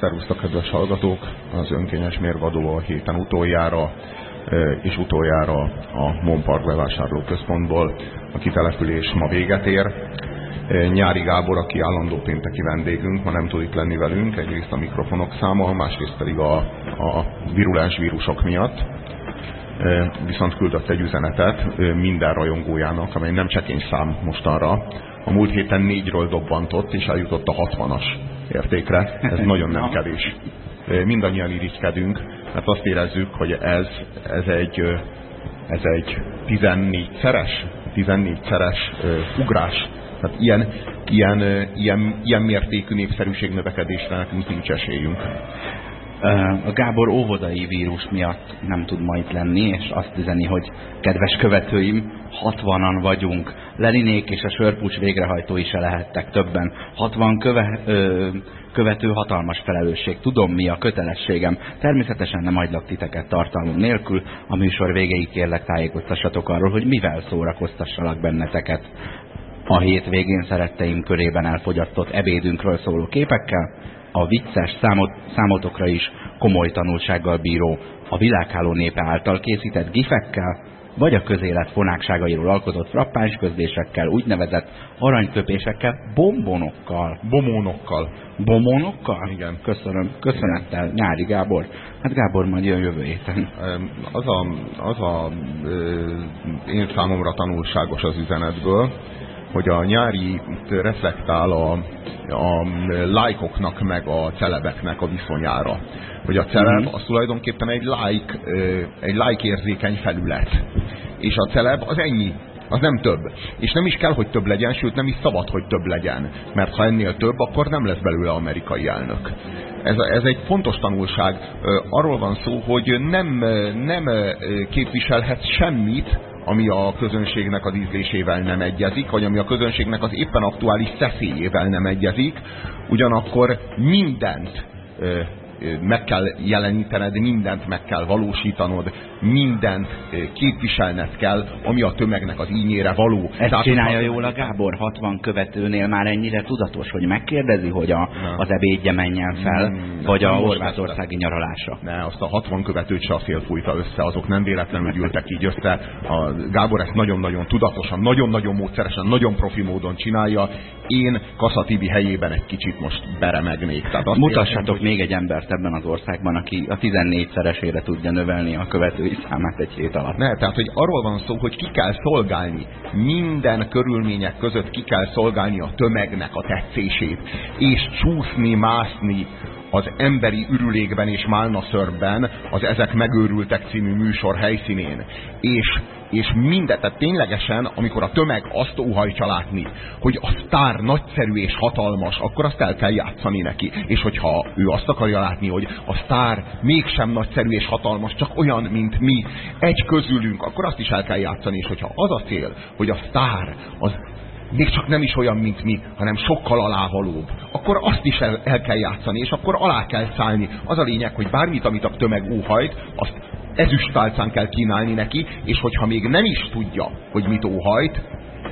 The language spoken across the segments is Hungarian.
Szervusztok, kedves hallgatók! Az önkényes mérvadó a héten utoljára és utoljára a Monpark bevásárlóközpontból. A kitelepülés ma véget ér. Nyári Gábor, aki állandó pénteki vendégünk, ma nem tud itt lenni velünk, egyrészt a mikrofonok száma, másrészt pedig a, a virulens vírusok miatt. Viszont küldött egy üzenetet minden rajongójának, amely nem csekény szám mostanra. A múlt héten négyről dobbantott, és eljutott a 60-as értékre. Ez nagyon nem kevés. Mindannyian irigykedünk, mert azt érezzük, hogy ez, ez egy, ez egy 14-szeres, 14-szeres ugrás. Tehát ilyen, ilyen, ilyen, ilyen mértékű népszerűség növekedésre nekünk nincs esélyünk. A Gábor óvodai vírus miatt nem tud ma itt lenni, és azt üzeni, hogy kedves követőim, 60-an vagyunk. Lelinék és a sörpucs végrehajtói se lehettek többen. 60 köve, ö, követő hatalmas felelősség. Tudom, mi a kötelességem. Természetesen nem hagylak titeket tartalmam nélkül. A műsor végéig kérlek tájékoztassatok arról, hogy mivel szórakoztassalak benneteket. A hétvégén szeretteim körében elfogyasztott ebédünkről szóló képekkel, a vicces számot, számotokra is komoly tanulsággal bíró, a világháló népe által készített gifekkel, vagy a közélet fonákságairól alkotott frappáns közlésekkel, úgynevezett aranyköpésekkel, bombonokkal. Bomónokkal. Bomónokkal? Igen. Köszönöm. Köszönettel. Nyári Gábor. Hát Gábor majd jön jövő héten. Az a, az a én számomra tanulságos az üzenetből, hogy a nyári reflektál a, a lájkoknak meg a celebeknek a viszonyára. Hogy a celeb mm. az tulajdonképpen egy like, egy like érzékeny felület. És a celeb az ennyi. Az nem több. És nem is kell, hogy több legyen, sőt nem is szabad, hogy több legyen. Mert ha ennél több, akkor nem lesz belőle amerikai elnök. Ez, ez egy fontos tanulság. Arról van szó, hogy nem, nem képviselhet semmit, ami a közönségnek az ízlésével nem egyezik, vagy ami a közönségnek az éppen aktuális szeszélyével nem egyezik, ugyanakkor mindent meg kell jelenítened, mindent meg kell valósítanod, mindent képviselned kell, ami a tömegnek az ínyére való. Ezt Tehát, csinálja jól a Gábor 60 követőnél már ennyire tudatos, hogy megkérdezi, hogy a, az ebédje menjen fel, hmm, vagy a Horvátországi nyaralása. Ne, azt a 60 követőt se a szél fújta össze, azok nem véletlenül gyűltek így össze. A Gábor ezt nagyon-nagyon tudatosan, nagyon-nagyon módszeresen, nagyon profi módon csinálja. Én Kassa Tibi helyében egy kicsit most beremegnék. Tehát azt Mutassatok értem, hogy... még egy embert ebben az országban, aki a 14-szeresére tudja növelni a követői számát egy hét alatt. Ne, tehát hogy arról van szó, hogy ki kell szolgálni. Minden körülmények között ki kell szolgálni a tömegnek a tetszését. És csúszni, mászni az emberi ürülékben és málnaszörben az Ezek megőrültek című műsor helyszínén. És és mindet, tehát ténylegesen, amikor a tömeg azt óhajtja látni, hogy a sztár nagyszerű és hatalmas, akkor azt el kell játszani neki. És hogyha ő azt akarja látni, hogy a sztár mégsem nagyszerű és hatalmas, csak olyan, mint mi, egy közülünk, akkor azt is el kell játszani. És hogyha az a cél, hogy a sztár az még csak nem is olyan, mint mi, hanem sokkal alávalóbb, akkor azt is el, el kell játszani, és akkor alá kell szállni. Az a lényeg, hogy bármit, amit a tömeg óhajt, azt ezüstálcán kell kínálni neki, és hogyha még nem is tudja, hogy mit óhajt,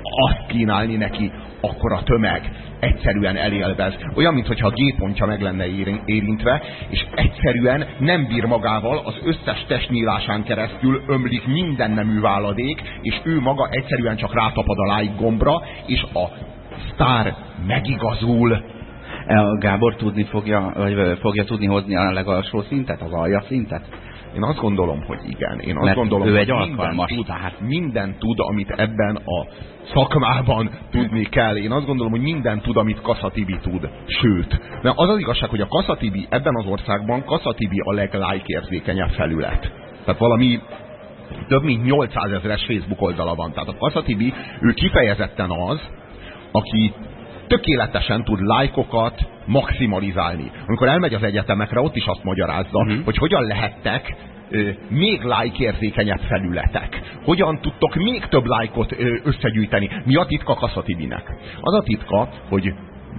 azt kínálni neki, akkor a tömeg egyszerűen elélvez. Olyan, mintha a G-pontja meg lenne érintve, és egyszerűen nem bír magával, az összes testnyílásán keresztül ömlik minden nemű váladék, és ő maga egyszerűen csak rátapad a like gombra, és a sztár megigazul. Gábor tudni fogja, vagy fogja tudni hozni a legalsó szintet, az alja szintet? Én azt gondolom, hogy igen. Én azt Mert gondolom, ő egy hogy minden tud, tehát minden tud, amit ebben a szakmában tudni kell. Én azt gondolom, hogy minden tud, amit Kaszatibi tud. Sőt, mert az az igazság, hogy a Kaszatibi ebben az országban Kaszatibi a leglájk érzékenyebb felület. Tehát valami több mint 800 ezeres Facebook oldala van. Tehát a Kaszatibi, ő kifejezetten az, aki tökéletesen tud lájkokat maximalizálni. Amikor elmegy az egyetemekre, ott is azt magyarázza, uh mhm. -huh. hogy hogyan lehettek ö, még like érzékenyebb felületek. Hogyan tudtok még több lájkot ö, összegyűjteni. Mi a titka Kaszatibinek? Az a titka, hogy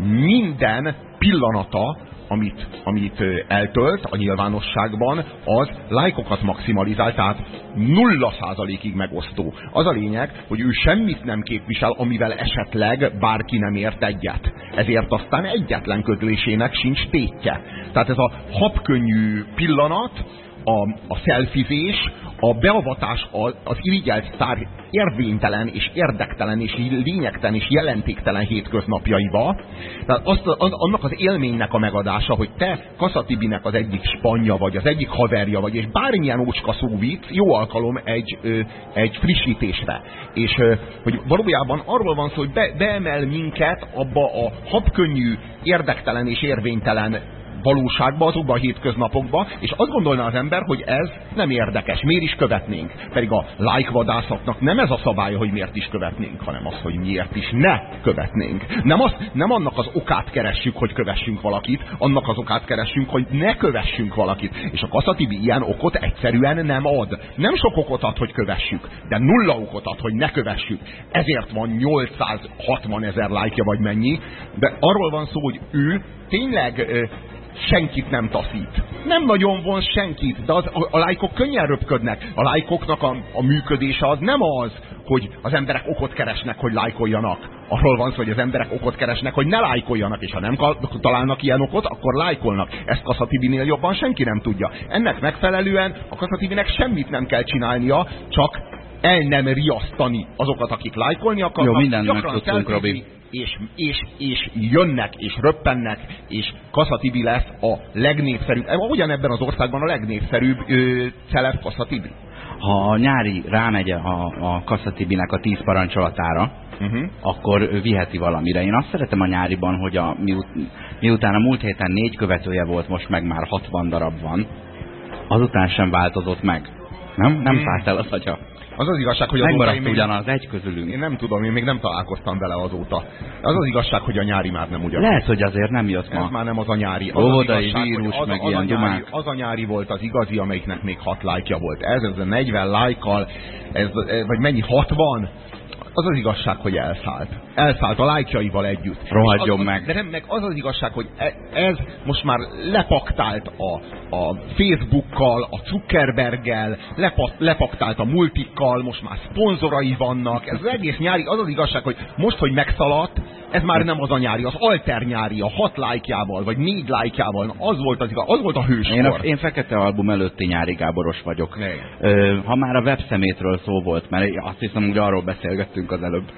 minden pillanata amit, amit eltölt a nyilvánosságban, az lájkokat maximalizál, tehát nulla százalékig megosztó. Az a lényeg, hogy ő semmit nem képvisel, amivel esetleg bárki nem ért egyet. Ezért aztán egyetlen ködlésének sincs tétje. Tehát ez a habkönnyű pillanat, a, a szelfizés, a beavatás az, az irigyelt sztár érvénytelen és érdektelen és lényegtelen és jelentéktelen hétköznapjaiba. Tehát azt, az, annak az élménynek a megadása, hogy te Kaszatibinek az egyik spanya vagy, az egyik haverja vagy, és bármilyen ócska szóvit, jó alkalom egy, ö, egy frissítésre. És ö, hogy valójában arról van szó, hogy be, beemel minket abba a habkönnyű, érdektelen és érvénytelen valóságba, azokba a hétköznapokba, és azt gondolná az ember, hogy ez nem érdekes, miért is követnénk. Pedig a like vadászatnak nem ez a szabálya, hogy miért is követnénk, hanem az, hogy miért is ne követnénk. Nem, az, nem annak az okát keressük, hogy kövessünk valakit, annak az okát keressünk, hogy ne kövessünk valakit. És a kaszatibi ilyen okot egyszerűen nem ad. Nem sok okot ad, hogy kövessük, de nulla okot ad, hogy ne kövessük. Ezért van 860 ezer lájkja vagy mennyi, de arról van szó, hogy ő tényleg senkit nem taszít. Nem nagyon von senkit, de az, a, a lájkok könnyen röpködnek. A lájkoknak a, a működése az nem az, hogy az emberek okot keresnek, hogy lájkoljanak. Arról van szó, hogy az emberek okot keresnek, hogy ne lájkoljanak, és ha nem találnak ilyen okot, akkor lájkolnak. Ezt Kaszatibinél jobban senki nem tudja. Ennek megfelelően a Kaszatibinek semmit nem kell csinálnia, csak el nem riasztani azokat, akik lájkolni akarnak. Jó, mindent megtudtunk, Robi és, és, és jönnek, és röppennek, és Kaszatibi lesz a legnépszerűbb, ugyan ebben az országban a legnépszerűbb ö, celeb Kaszatibi. Ha a nyári rámegy a, a Kaszatibinek a tíz parancsolatára, uh-huh. akkor viheti valamire. Én azt szeretem a nyáriban, hogy a, miut, miután a múlt héten négy követője volt, most meg már 60 darab van, azután sem változott meg. Nem? Nem hmm. el az agya. Az az igazság, hogy azóta én még, ugyanaz, egy közülünk. Én nem tudom, én még nem találkoztam vele azóta. Az az igazság, hogy a nyári már nem ugyanaz. Lehet, hogy azért nem jött ma. Ez már nem az a nyári. Az Óvodai az vírus, az, meg az, ilyen a nyári, az a nyári volt az igazi, amelyiknek még hat lájkja volt. Ez, ez a 40 lájkal, ez, ez, vagy mennyi, 60? Az az igazság, hogy elszállt. Elszállt a lájkjaival együtt. Rohadjon az, meg. De nem, meg az az igazság, hogy e, ez most már lepaktált a, a Facebookkal, a Zuckerberggel, lepa, lepaktált a multikkal, most már szponzorai vannak. Ez az egész nyári, az az igazság, hogy most, hogy megszaladt, ez már nem az a nyári, az alter nyári, a hat lájkjával, vagy négy lájkjával, az volt, az, az volt a hőskor. Én, a, én Fekete Album előtti nyári Gáboros vagyok. Ö, ha már a webszemétről szó volt, mert azt hiszem, hogy arról beszélgettünk az előbb,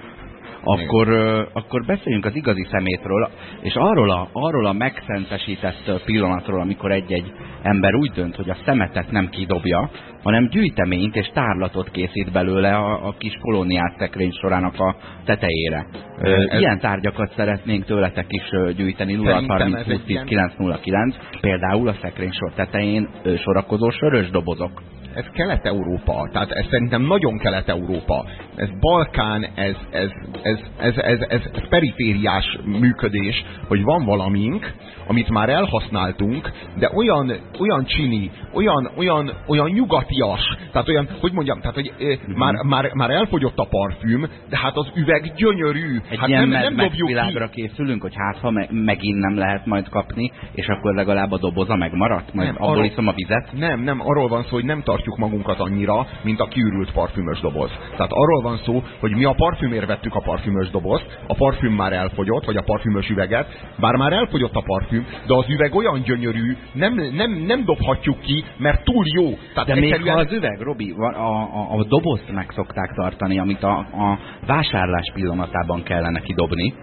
akkor, akkor beszéljünk az igazi szemétről, és arról a, arról a megszentesített pillanatról, amikor egy-egy ember úgy dönt, hogy a szemetet nem kidobja, hanem gyűjteményt és tárlatot készít belőle a, a kis kolóniát szekrény sorának a tetejére. Ez... Ilyen tárgyakat szeretnénk tőletek is gyűjteni. 0630 909, például a szekrény sor tetején sorakozó sörös dobozok ez Kelet-Európa, tehát ez szerintem nagyon Kelet-Európa. Ez Balkán, ez, ez, ez, ez, ez, ez, ez perifériás működés, hogy van valamink, amit már elhasználtunk, de olyan, olyan csini, olyan, olyan, olyan nyugatias, tehát olyan, hogy mondjam, tehát hogy mm-hmm. már, már, már elfogyott a parfüm, de hát az üveg gyönyörű. Egy hát ilyen nem, nem dobjuk világra készülünk, hogy hát ha me megint nem lehet majd kapni, és akkor legalább a doboza megmaradt, majd nem, abból arról, iszom a vizet. Nem, nem, arról van szó, hogy nem tartjuk magunkat annyira, mint a kiürült parfümös doboz. Tehát arról van szó, hogy mi a parfümért vettük a parfümös dobozt, a parfüm már elfogyott, vagy a parfümös üveget, bár már elfogyott a parfüm, de az üveg olyan gyönyörű, nem, nem, nem dobhatjuk ki, mert túl jó. Tehát de egyszerűen... még ha az üveg, Robi, a, a, a dobozt meg szokták tartani, amit a, a vásárlás pillanatában kellene kidobni,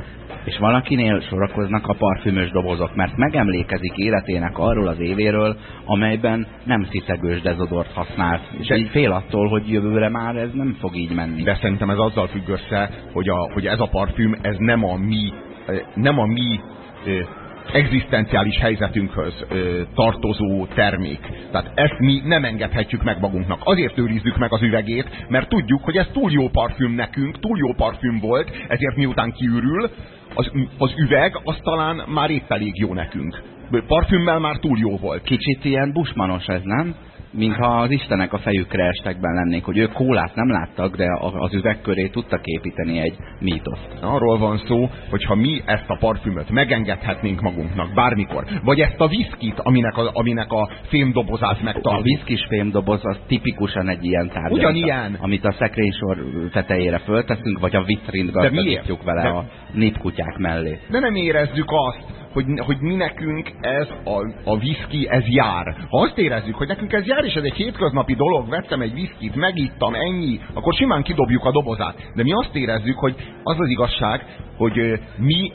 és valakinél sorakoznak a parfümös dobozok, mert megemlékezik életének arról az évéről, amelyben nem sziszegős dezodort használt. És így fél attól, hogy jövőre már ez nem fog így menni. De szerintem ez azzal függ össze, hogy, a, hogy ez a parfüm, ez nem a mi, nem a mi egzisztenciális helyzetünkhöz ö, tartozó termék. Tehát ezt mi nem engedhetjük meg magunknak. Azért őrizzük meg az üvegét, mert tudjuk, hogy ez túl jó parfüm nekünk, túl jó parfüm volt, ezért miután kiürül, az, az üveg az talán már épp elég jó nekünk. Parfümmel már túl jó volt. Kicsit ilyen busmanos ez, nem? Mintha az istenek a fejükre estekben lennék, hogy ők kólát nem láttak, de az üveg köré tudtak építeni egy mítoszt. Arról van szó, hogy ha mi ezt a parfümöt megengedhetnénk magunknak bármikor, vagy ezt a viszkit, aminek a, aminek a fémdobozát megtartjuk. A viszkis fémdoboz az tipikusan egy ilyen tárgy. Ugyanilyen. Amit a szekrénysor tetejére fölteszünk, vagy a vitrint gazdagítjuk vele de, a népkutyák mellé. De nem érezzük azt, hogy, hogy mi nekünk ez a, a viszki, ez jár. Ha azt érezzük, hogy nekünk ez jár, és ez egy hétköznapi dolog, vettem egy viszkit, megittam, ennyi, akkor simán kidobjuk a dobozát. De mi azt érezzük, hogy az az igazság, hogy mi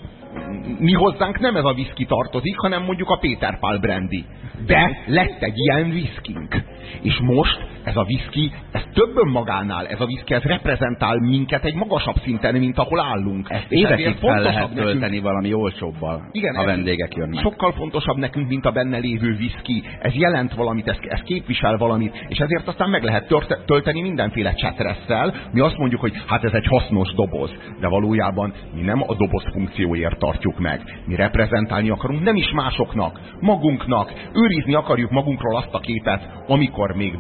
mi hozzánk nem ez a viszki tartozik, hanem mondjuk a Péter Pál brandy. De lett egy ilyen viszkink. És most ez a viszki, ez több önmagánál, ez a viszki, ez reprezentál minket egy magasabb szinten, mint ahol állunk. Ezt évekig fel lehet tölteni nekünk, valami olcsóbbal, igen, ha vendégek jönnek. Sokkal fontosabb nekünk, mint a benne lévő viszki. Ez jelent valamit, ez, ez képvisel valamit, és ezért aztán meg lehet tölteni mindenféle csetresszel. Mi azt mondjuk, hogy hát ez egy hasznos doboz, de valójában mi nem a doboz funkcióért tartjuk meg. Mi reprezentálni akarunk nem is másoknak, magunknak. Őrizni akarjuk magunkról azt a képet, amikor még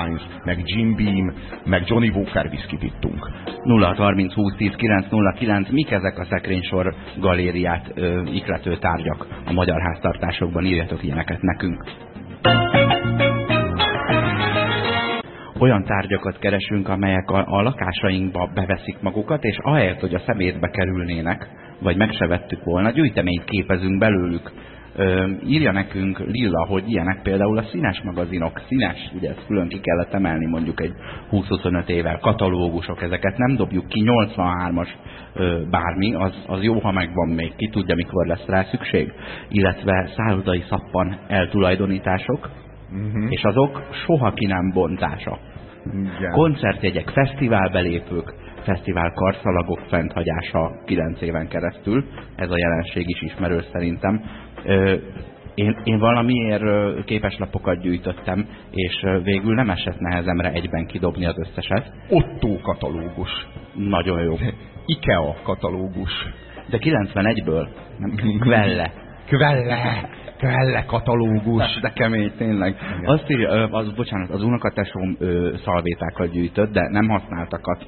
Ballantynes, meg Jim Beam, meg Johnny Walker viszkit ittunk. 0 30 20 10 9 0 9 mik ezek a szekrénysor galériát ö, iklető tárgyak a magyar háztartásokban? Írjatok ilyeneket nekünk. olyan tárgyakat keresünk, amelyek a, a lakásainkba beveszik magukat, és ahelyett, hogy a szemétbe kerülnének, vagy meg se vettük volna, gyűjteményt képezünk belőlük. Írja nekünk Lilla, hogy ilyenek például a színes magazinok, színes, ugye ezt külön ki kellett emelni mondjuk egy 20-25 évvel, katalógusok, ezeket nem dobjuk ki, 83-as ö, bármi, az, az jó, ha megvan még, ki tudja, mikor lesz rá szükség, illetve szállodai szappan eltulajdonítások, uh mhm. -huh. és azok soha ki nem bontása. Igen. Koncertjegyek, fesztiválbelépők, fesztivál karszalagok fenthagyása 9 éven keresztül. Ez a jelenség is ismerős szerintem. Én, én valamiért képeslapokat gyűjtöttem, és végül nem esett nehezemre egyben kidobni az összeset. Otto katalógus. Nagyon jó. IKEA katalógus. De 91-ből, nem Kvelle. Kvelle. Kvelle katalógus. De kemény, tényleg. Igen. Azt írja, az, bocsánat, az unokatesóm szalvétákat gyűjtött, de nem használtakat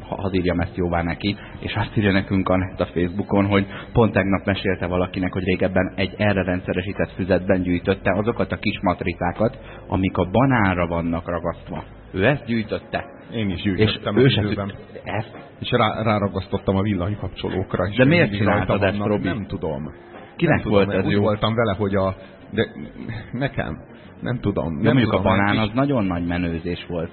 hadd írjam ezt jóvá neki, és azt írja nekünk a Facebookon, hogy pont tegnap mesélte valakinek, hogy régebben egy erre rendszeresített füzetben gyűjtötte azokat a kis matricákat, amik a banánra vannak ragasztva. Ő ezt gyűjtötte. Én is gyűjtöttem és ő sem ezt? És rá, ráragasztottam a villanykapcsolókra. De miért csináltad ezt, Robi? Nem tudom. Kinek nem volt tudom, ez úgy jó? voltam vele, hogy a... De nekem. Nem tudom. Nem, nem mondjuk tudom, a banán az nagyon nagy menőzés volt.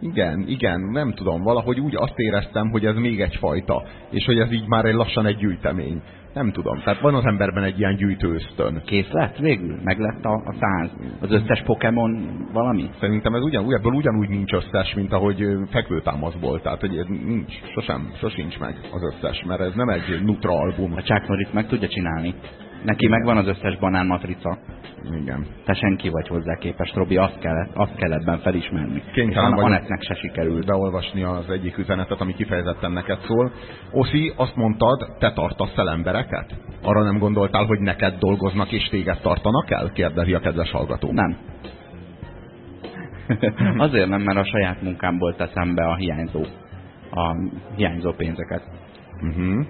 Igen, igen, nem tudom, valahogy úgy azt éreztem, hogy ez még egyfajta, és hogy ez így már egy lassan egy gyűjtemény. Nem tudom, tehát van az emberben egy ilyen gyűjtő ösztön. Kész lett végül? Meg lett a, a száz? Az összes Pokémon valami? Szerintem ez ugyan, ebből ugyanúgy nincs összes, mint ahogy fekvőtámaszból. Tehát, hogy nincs, sosem, sosincs meg az összes, mert ez nem egy Nutra album. A Chuck Norris meg tudja csinálni. Neki megvan az összes banán matrica. Igen. Te senki vagy hozzá képes, Robi, azt kell, azt kell ebben felismerni. Kénytelen vagy Anettnek se sikerült. beolvasni az egyik üzenetet, ami kifejezetten neked szól. Oszi, azt mondtad, te tartasz el embereket? Arra nem gondoltál, hogy neked dolgoznak és téged tartanak el? Kérdezi a kedves hallgató. Nem. Azért nem, mert a saját munkámból teszem be a hiányzó, a hiányzó pénzeket. Uh mhm. -huh.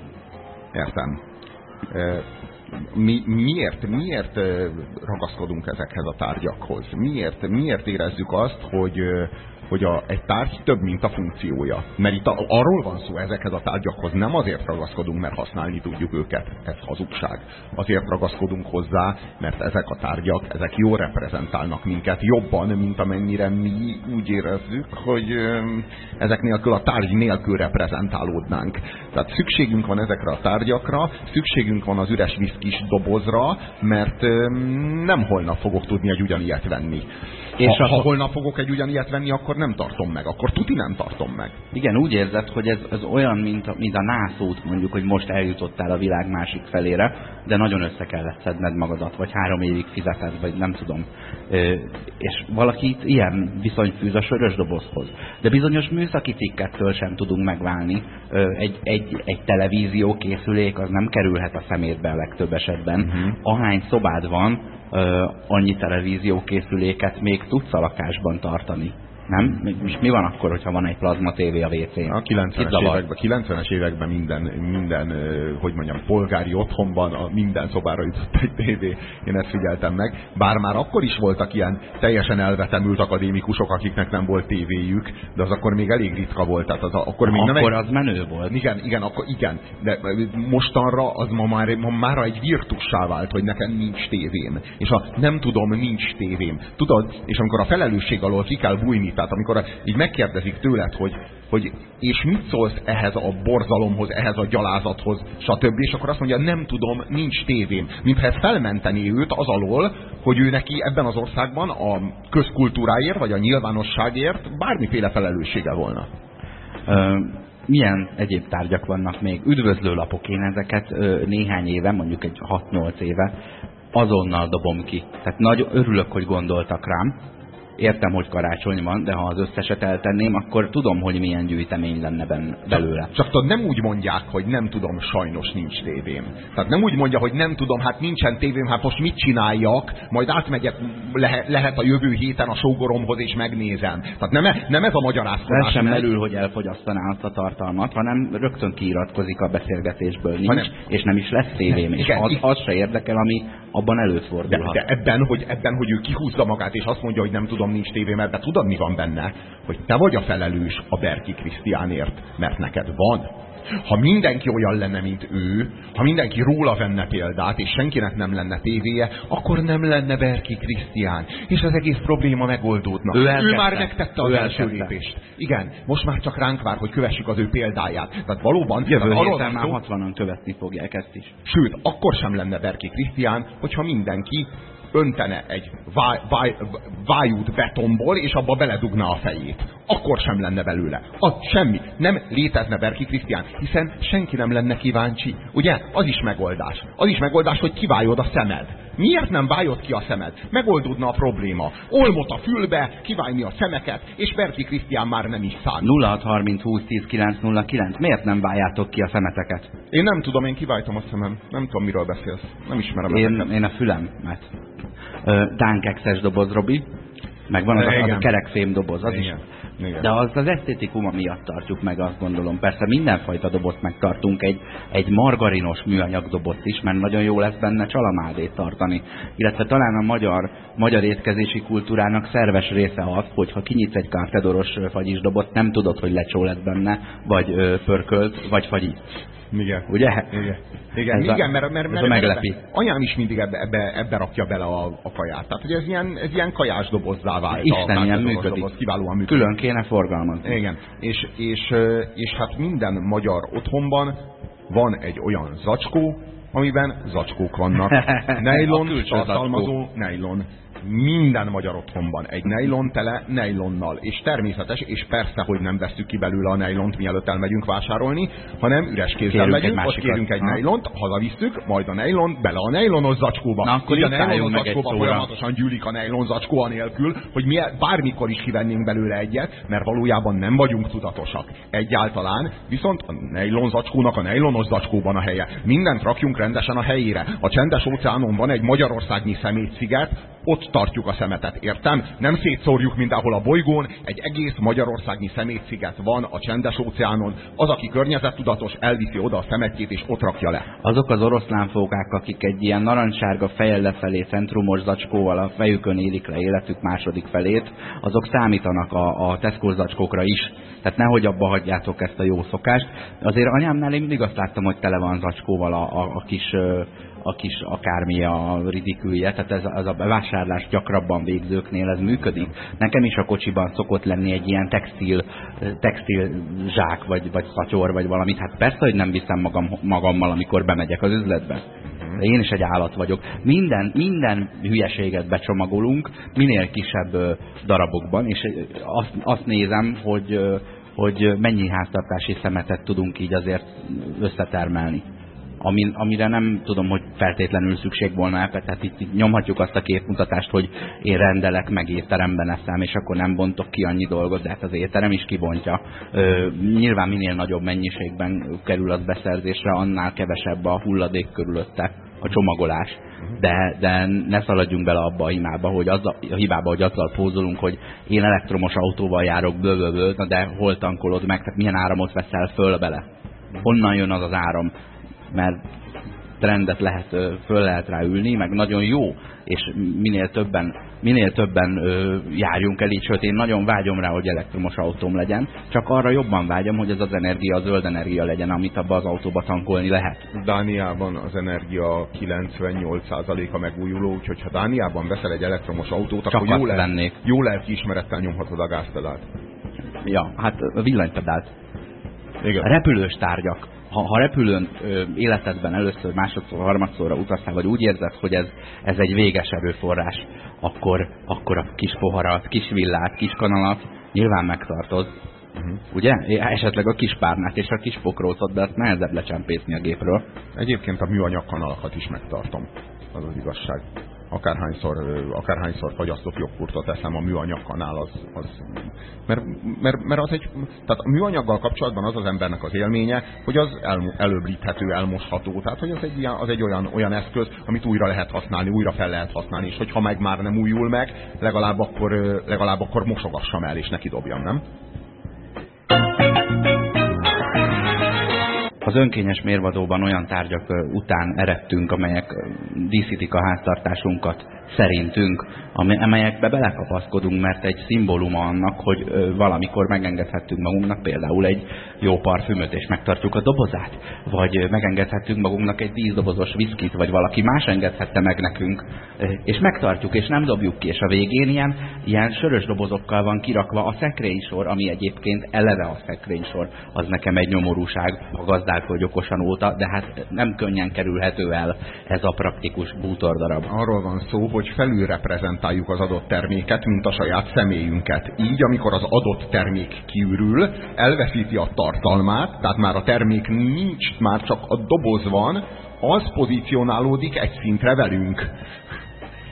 Értem mi, miért, miért ragaszkodunk ezekhez a tárgyakhoz? Miért, miért érezzük azt, hogy, hogy a, egy tárgy több, mint a funkciója. Mert itt a, arról van szó ezekhez a tárgyakhoz, nem azért ragaszkodunk, mert használni tudjuk őket. Ez hazugság. Azért ragaszkodunk hozzá, mert ezek a tárgyak, ezek jól reprezentálnak minket, jobban, mint amennyire mi úgy érezzük, hogy ezek nélkül a tárgy nélkül reprezentálódnánk. Tehát szükségünk van ezekre a tárgyakra, szükségünk van az üres viszkis dobozra, mert nem holnap fogok tudni egy ugyanilyet venni. És ha, ha holnap fogok egy ugyanilyet venni, akkor nem tartom meg. Akkor tuti nem tartom meg. Igen, úgy érzed, hogy ez, ez olyan, mint a, mint a nászút, mondjuk, hogy most eljutottál a világ másik felére, de nagyon össze kellett szedned magadat, vagy három évig fizeted, vagy nem tudom. Ö, és valaki ilyen viszony fűz a sörös dobozhoz. De bizonyos műszaki cikkettől sem tudunk megválni. Ö, egy, egy, egy televízió készülék az nem kerülhet a szemétbe a legtöbb esetben. Uh mhm. -huh. Ahány szobád van, annyi televíziókészüléket még tudsz a lakásban tartani. Nem? És mi van akkor, hogyha van egy plazma tévé a WC-n? A 90-es években, 90 években minden, minden, hogy mondjam, polgári otthonban a minden szobára jutott egy tévé. Én ezt figyeltem meg. Bár már akkor is voltak ilyen teljesen elvetemült akadémikusok, akiknek nem volt tévéjük, de az akkor még elég ritka volt. Tehát az, akkor még akkor nem egy... az menő volt. Igen, igen, akkor igen. De mostanra az ma már, ma már egy virtussá vált, hogy nekem nincs tévém. És ha nem tudom, nincs tévém. Tudod, és amikor a felelősség alól ki kell bújni, tehát amikor így megkérdezik tőled, hogy, hogy és mit szólsz ehhez a borzalomhoz, ehhez a gyalázathoz, stb. És akkor azt mondja, nem tudom, nincs tévém. Mintha ez felmenteni őt az alól, hogy ő neki ebben az országban a közkultúráért, vagy a nyilvánosságért bármiféle felelőssége volna. Ö, milyen egyéb tárgyak vannak még? Üdvözlőlapok, én ezeket néhány éve, mondjuk egy 6-8 éve azonnal dobom ki. Tehát nagyon örülök, hogy gondoltak rám, értem, hogy karácsony van, de ha az összeset eltenném, akkor tudom, hogy milyen gyűjtemény lenne benne, belőle. Csak, csak tudod, nem úgy mondják, hogy nem tudom, sajnos nincs tévém. Tehát nem úgy mondja, hogy nem tudom, hát nincsen tévém, hát most mit csináljak, majd átmegyek, lehet, lehet a jövő héten a sógoromhoz és megnézem. Tehát nem, e- nem ez a magyarázkodás. Ez sem belül, hogy elfogyasztaná azt a tartalmat, hanem rögtön kiiratkozik a beszélgetésből. Nincs, hanem, és nem is lesz tévém. És igen, az, az se érdekel, ami abban előfordulhat. De, de ebben, hogy, ebben, hogy ő kihúzza magát, és azt mondja, hogy nem tudom, nincs tévé, mert de tudod, mi van benne? Hogy te vagy a felelős a Berki Krisztiánért, mert neked van. Ha mindenki olyan lenne, mint ő, ha mindenki róla venne példát, és senkinek nem lenne tévéje, akkor nem lenne Berki Krisztián. És az egész probléma megoldódna. Ő, ő már megtette az ő első lépést. Igen, most már csak ránk vár, hogy kövessük az ő példáját. Tehát valóban... Jövő tehát héten már 60-an követni fogják ezt is. Sőt, akkor sem lenne Berki Krisztián, hogyha mindenki öntene egy váj, váj, vájút betonból, és abba beledugna a fejét. Akkor sem lenne belőle. Az semmi. Nem létezne Berki Krisztián, hiszen senki nem lenne kíváncsi. Ugye? Az is megoldás. Az is megoldás, hogy kivájod a szemed. Miért nem vájod ki a szemed? Megoldódna a probléma. Olmot a fülbe, kiválni a szemeket, és Berki Krisztián már nem is szán. 0630 20 10 909. Miért nem vájátok ki a szemeteket? Én nem tudom, én kiváltom a szemem. Nem tudom, miről beszélsz. Nem ismerem én, én a mert Dánkexes doboz, Robi. Meg van az, az a kerekfém doboz, az Igen. is igen. De az az esztétikuma miatt tartjuk meg, azt gondolom. Persze mindenfajta dobozt megtartunk, egy, egy margarinos műanyag dobozt is, mert nagyon jó lesz benne csalamádét tartani. Illetve talán a magyar, magyar étkezési kultúrának szerves része az, hogy ha kinyitsz egy kártedoros fagyis dobozt, nem tudod, hogy lecsó lett benne, vagy ö, pörkölt, vagy fagyit. Igen. Ugye? Igen. Igen, ez igen, mert, mert, mert, mert meglepi. Ebbe, anyám is mindig ebbe, ebbe, ebbe rakja bele a, a kaját. Tehát, hogy ez ilyen, ez ilyen kajás dobozzá vált. Isten, ilyen működik. Doboz, kiválóan működik. Külön kéne forgalmazni. Igen, és, és, és hát minden magyar otthonban van egy olyan zacskó, amiben zacskók vannak. Nejlon, tartalmazó nejlon minden magyar otthonban egy nejlon tele nejlonnal. És természetes, és persze, hogy nem veszük ki belőle a nejlont, mielőtt elmegyünk vásárolni, hanem üres kézzel megyünk, ott kérünk egy nejlont, hazavisszük, majd a nejlont bele a nejlonos zacskóba. Na, akkor a nejlonos zacskóba folyamatosan gyűlik a nejlon zacskó anélkül, hogy mi bármikor is kivennénk belőle egyet, mert valójában nem vagyunk tudatosak. Egyáltalán, viszont a nejlon zacskónak a nejlonos zacskóban a helye. Mindent rakjunk rendesen a helyére. A csendes óceánon van egy Magyarországnyi szemétsziget, ott tartjuk a szemetet, értem? Nem szétszórjuk mindenhol a bolygón, egy egész Magyarországnyi szemétsziget van a csendes óceánon, az, aki környezettudatos, elviszi oda a szemetjét és ott rakja le. Azok az oroszlánfókák, akik egy ilyen narancssárga fejjel lefelé centrumos zacskóval a fejükön élik le életük második felét, azok számítanak a, a Tesco zacskókra is. Tehát nehogy abba hagyjátok ezt a jó szokást. Azért anyámnál én mindig azt láttam, hogy tele van zacskóval a, a, a kis a kis akármi a ridikülje, tehát ez, az a vásárlás gyakrabban végzőknél ez működik. Nekem is a kocsiban szokott lenni egy ilyen textil, textil zsák, vagy, vagy szatyor, vagy valamit. Hát persze, hogy nem viszem magam, magammal, amikor bemegyek az üzletbe. De én is egy állat vagyok. Minden, minden hülyeséget becsomagolunk, minél kisebb darabokban, és azt, azt nézem, hogy, hogy mennyi háztartási szemetet tudunk így azért összetermelni. Ami, amire nem tudom, hogy feltétlenül szükség volna tehát itt, itt nyomhatjuk azt a képmutatást, hogy én rendelek meg étteremben eszem, és akkor nem bontok ki annyi dolgot, de hát az étterem is kibontja. Ö, nyilván minél nagyobb mennyiségben kerül az beszerzésre, annál kevesebb a hulladék körülötte a csomagolás. De, de ne szaladjunk bele abba a hibába, hogy, az a, a hibába, hogy azzal pózolunk, hogy én elektromos autóval járok, bő, na de hol tankolod meg, tehát milyen áramot veszel föl bele. Honnan jön az az áram? Mert trendet lehet, föl lehet rá ülni, meg nagyon jó, és minél többen, minél többen ö, járjunk el így, sőt én nagyon vágyom rá, hogy elektromos autóm legyen, csak arra jobban vágyom, hogy ez az energia, a zöld energia legyen, amit abba az autóba tankolni lehet. Dániában az energia 98%-a megújuló, úgyhogy ha Dániában veszel egy elektromos autót, csak akkor jó, lennék. jó lelki ismerettel nyomhatod a gázpedált. Ja, hát a villanypedált. Igen. A repülős tárgyak ha, ha repülőn ö, életedben először, másodszor, harmadszorra utaztál, vagy úgy érzed, hogy ez, ez egy véges erőforrás, akkor, akkor a kis poharat, kis villát, kis kanalat nyilván megtartod. Uh-huh. Ugye? Esetleg a kis párnát és a kis pokrócot, de azt nehezebb lecsempészni a gépről. Egyébként a műanyag kanalakat is megtartom. Az az igazság akárhányszor, akárhányszor fagyasztott joghurtot eszem, a műanyag kanál az, az mert, mert, mert az egy, tehát a műanyaggal kapcsolatban az az embernek az élménye, hogy az el, előbríthető, elmosható, tehát hogy az egy, ilyen, az egy olyan, olyan eszköz, amit újra lehet használni, újra fel lehet használni, és hogyha meg már nem újul meg, legalább akkor, legalább akkor mosogassam el, és neki dobjam, nem? Az önkényes mérvadóban olyan tárgyak után eredtünk, amelyek díszítik a háztartásunkat, szerintünk, amelyekbe belekapaszkodunk, mert egy szimbóluma annak, hogy valamikor megengedhettünk magunknak például egy jó parfümöt, és megtartjuk a dobozát, vagy megengedhettünk magunknak egy tízdobozos viszkit, vagy valaki más engedhette meg nekünk, és megtartjuk, és nem dobjuk ki, és a végén ilyen, ilyen sörös dobozokkal van kirakva a szekrénysor, ami egyébként eleve a szekrénysor, az nekem egy nyomorúság, a gazdálkodj okosan óta, de hát nem könnyen kerülhető el ez a praktikus bútordarab. Arról van szó, hogy felülreprezentáljuk az adott terméket, mint a saját személyünket. Így, amikor az adott termék kiürül, elveszíti a tartalmát, tehát már a termék nincs, már csak a doboz van, az pozícionálódik egy szintre velünk.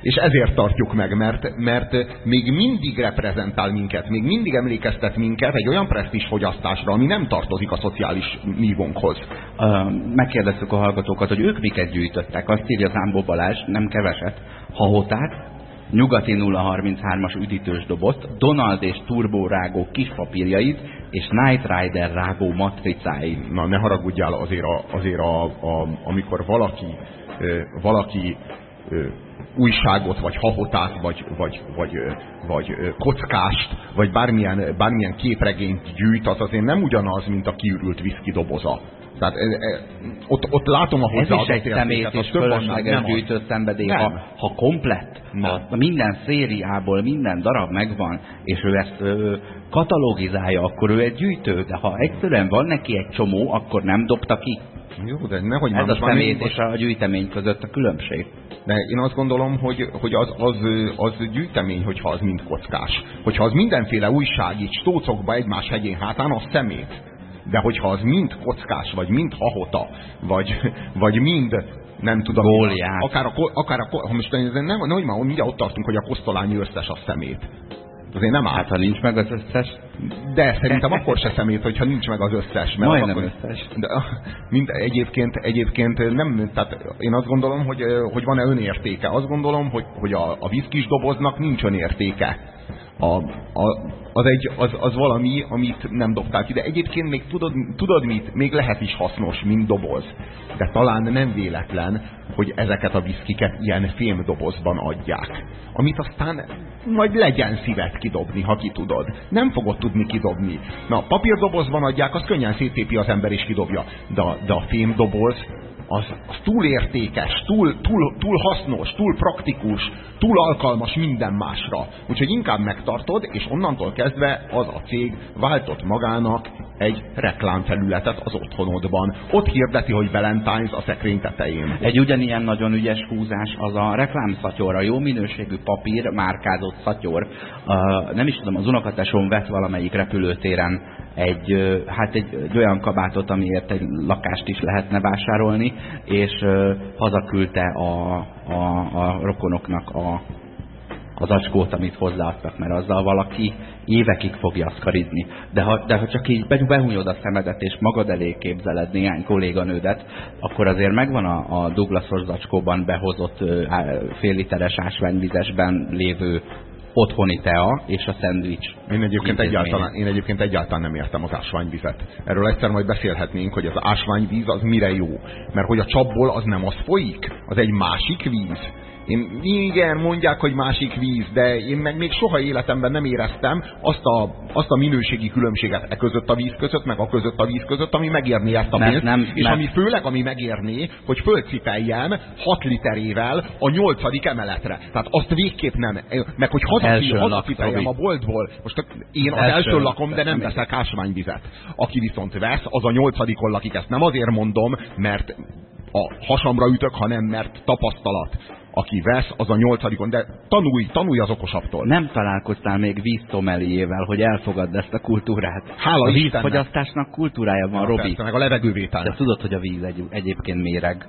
És ezért tartjuk meg, mert, mert még mindig reprezentál minket, még mindig emlékeztet minket egy olyan presztis fogyasztásra, ami nem tartozik a szociális nívónkhoz. Megkérdeztük a hallgatókat, hogy ők miket gyűjtöttek. Azt írja Zámbó Balázs, nem keveset, hahotát, nyugati 033-as üdítős dobozt, Donald és Turbo rágó kis papírjait, és Night Rider rágó matricáit. Na, ne haragudjál azért, a, azért a, a, amikor valaki, valaki újságot, vagy hahotát, vagy, vagy, vagy, vagy kockást, vagy bármilyen, bármilyen képregényt gyűjt, az azért nem ugyanaz, mint a kiürült viszki doboza. Tehát e, e, ott, ott látom a hozzáadott Ez is egy szemét és fölösleges gyűjtött szenvedély. Ha, ha komplett, nem. ha minden szériából minden darab megvan, és ő ezt ö, katalogizálja, akkor ő egy gyűjtő, de ha egyszerűen van neki egy csomó, akkor nem dobta ki. Jó, de nehogy Ez a szemét és a gyűjtemény között a különbség. De én azt gondolom, hogy, hogy az, az, az gyűjtemény, hogyha az mind kockás. Hogyha az mindenféle újság így stócokba egymás hegyén hátán, az szemét. De hogyha az mind kockás, vagy mind hahota, vagy, vagy mind nem tudom, Góliát. akár a, akár a, ha most nem, nem, hogy már mindjárt ott tartunk, hogy a kosztolányi összes a szemét. Azért nem áll. Hát, ha nincs meg az összes. De szerintem akkor se szemét, hogyha nincs meg az összes. Mert Majdnem akkor, összes. De, mind, egyébként, egyébként nem, tehát én azt gondolom, hogy, hogy van-e önértéke. Azt gondolom, hogy, hogy a, a viszkis doboznak nincs önértéke. A, a, az, egy, az, az valami, amit nem dobtál ki. De egyébként még tudod, tudod mit? Még lehet is hasznos, mint doboz. De talán nem véletlen, hogy ezeket a viszkiket ilyen fémdobozban adják. Amit aztán majd legyen szívet kidobni, ha ki tudod. Nem fogod tudni kidobni. Na, papírdobozban adják, az könnyen széttépi az ember és kidobja. De, de a fémdoboz, az, az túl értékes, túl, túl, túl hasznos, túl praktikus, túl alkalmas minden másra. Úgyhogy inkább megtartod, és onnantól kezdve az a cég váltott magának egy reklámfelületet az otthonodban. Ott hirdeti, hogy Valentine's a szekrény tetején. Egy ugyanilyen nagyon ügyes húzás az a reklámszatyor, a jó minőségű papír, márkázott szatyor. Uh, nem is tudom, az unokatesom vett valamelyik repülőtéren egy, hát egy, egy olyan kabátot, amiért egy lakást is lehetne vásárolni, és uh, hazaküldte a, a, a rokonoknak a az acskót, amit hozzáadtak, mert azzal valaki évekig fogja szkarizni. De ha, de ha csak így behúnyod a szemedet, és magad elé képzeled néhány kolléganődet, akkor azért megvan a, a Douglasos zacskóban behozott fél literes ásványvizesben lévő otthoni tea és a szendvics. Én egyébként, egyáltalán, én egyébként egyáltalán nem értem az ásványvizet. Erről egyszer majd beszélhetnénk, hogy az ásványvíz az mire jó. Mert hogy a csapból az nem az folyik, az egy másik víz én igen, mondják, hogy másik víz, de én meg még soha életemben nem éreztem azt a, azt a minőségi különbséget e között a víz között, meg a között a víz között, ami megérné ezt a pénzt, nem, nem, és nem. ami főleg, ami megérné, hogy fölcipeljem 6 literével a 8. emeletre. Tehát azt végképp nem. Meg hogy hazacipeljem a boltból. Most én az első, első lakom, de nem veszek ásványvizet. Aki viszont vesz, az a 8. lakik. Ezt nem azért mondom, mert a hasamra ütök, hanem mert tapasztalat aki vesz, az a nyolcadikon, de tanulj, tanulj az okosabbtól. Nem találkoztál még víztomeliével, hogy elfogadd ezt a kultúrát. Hála a vízfogyasztásnak kultúrája van, ja, Robi. Persze, meg a levegővétel. De tudod, hogy a víz egy, egyébként méreg.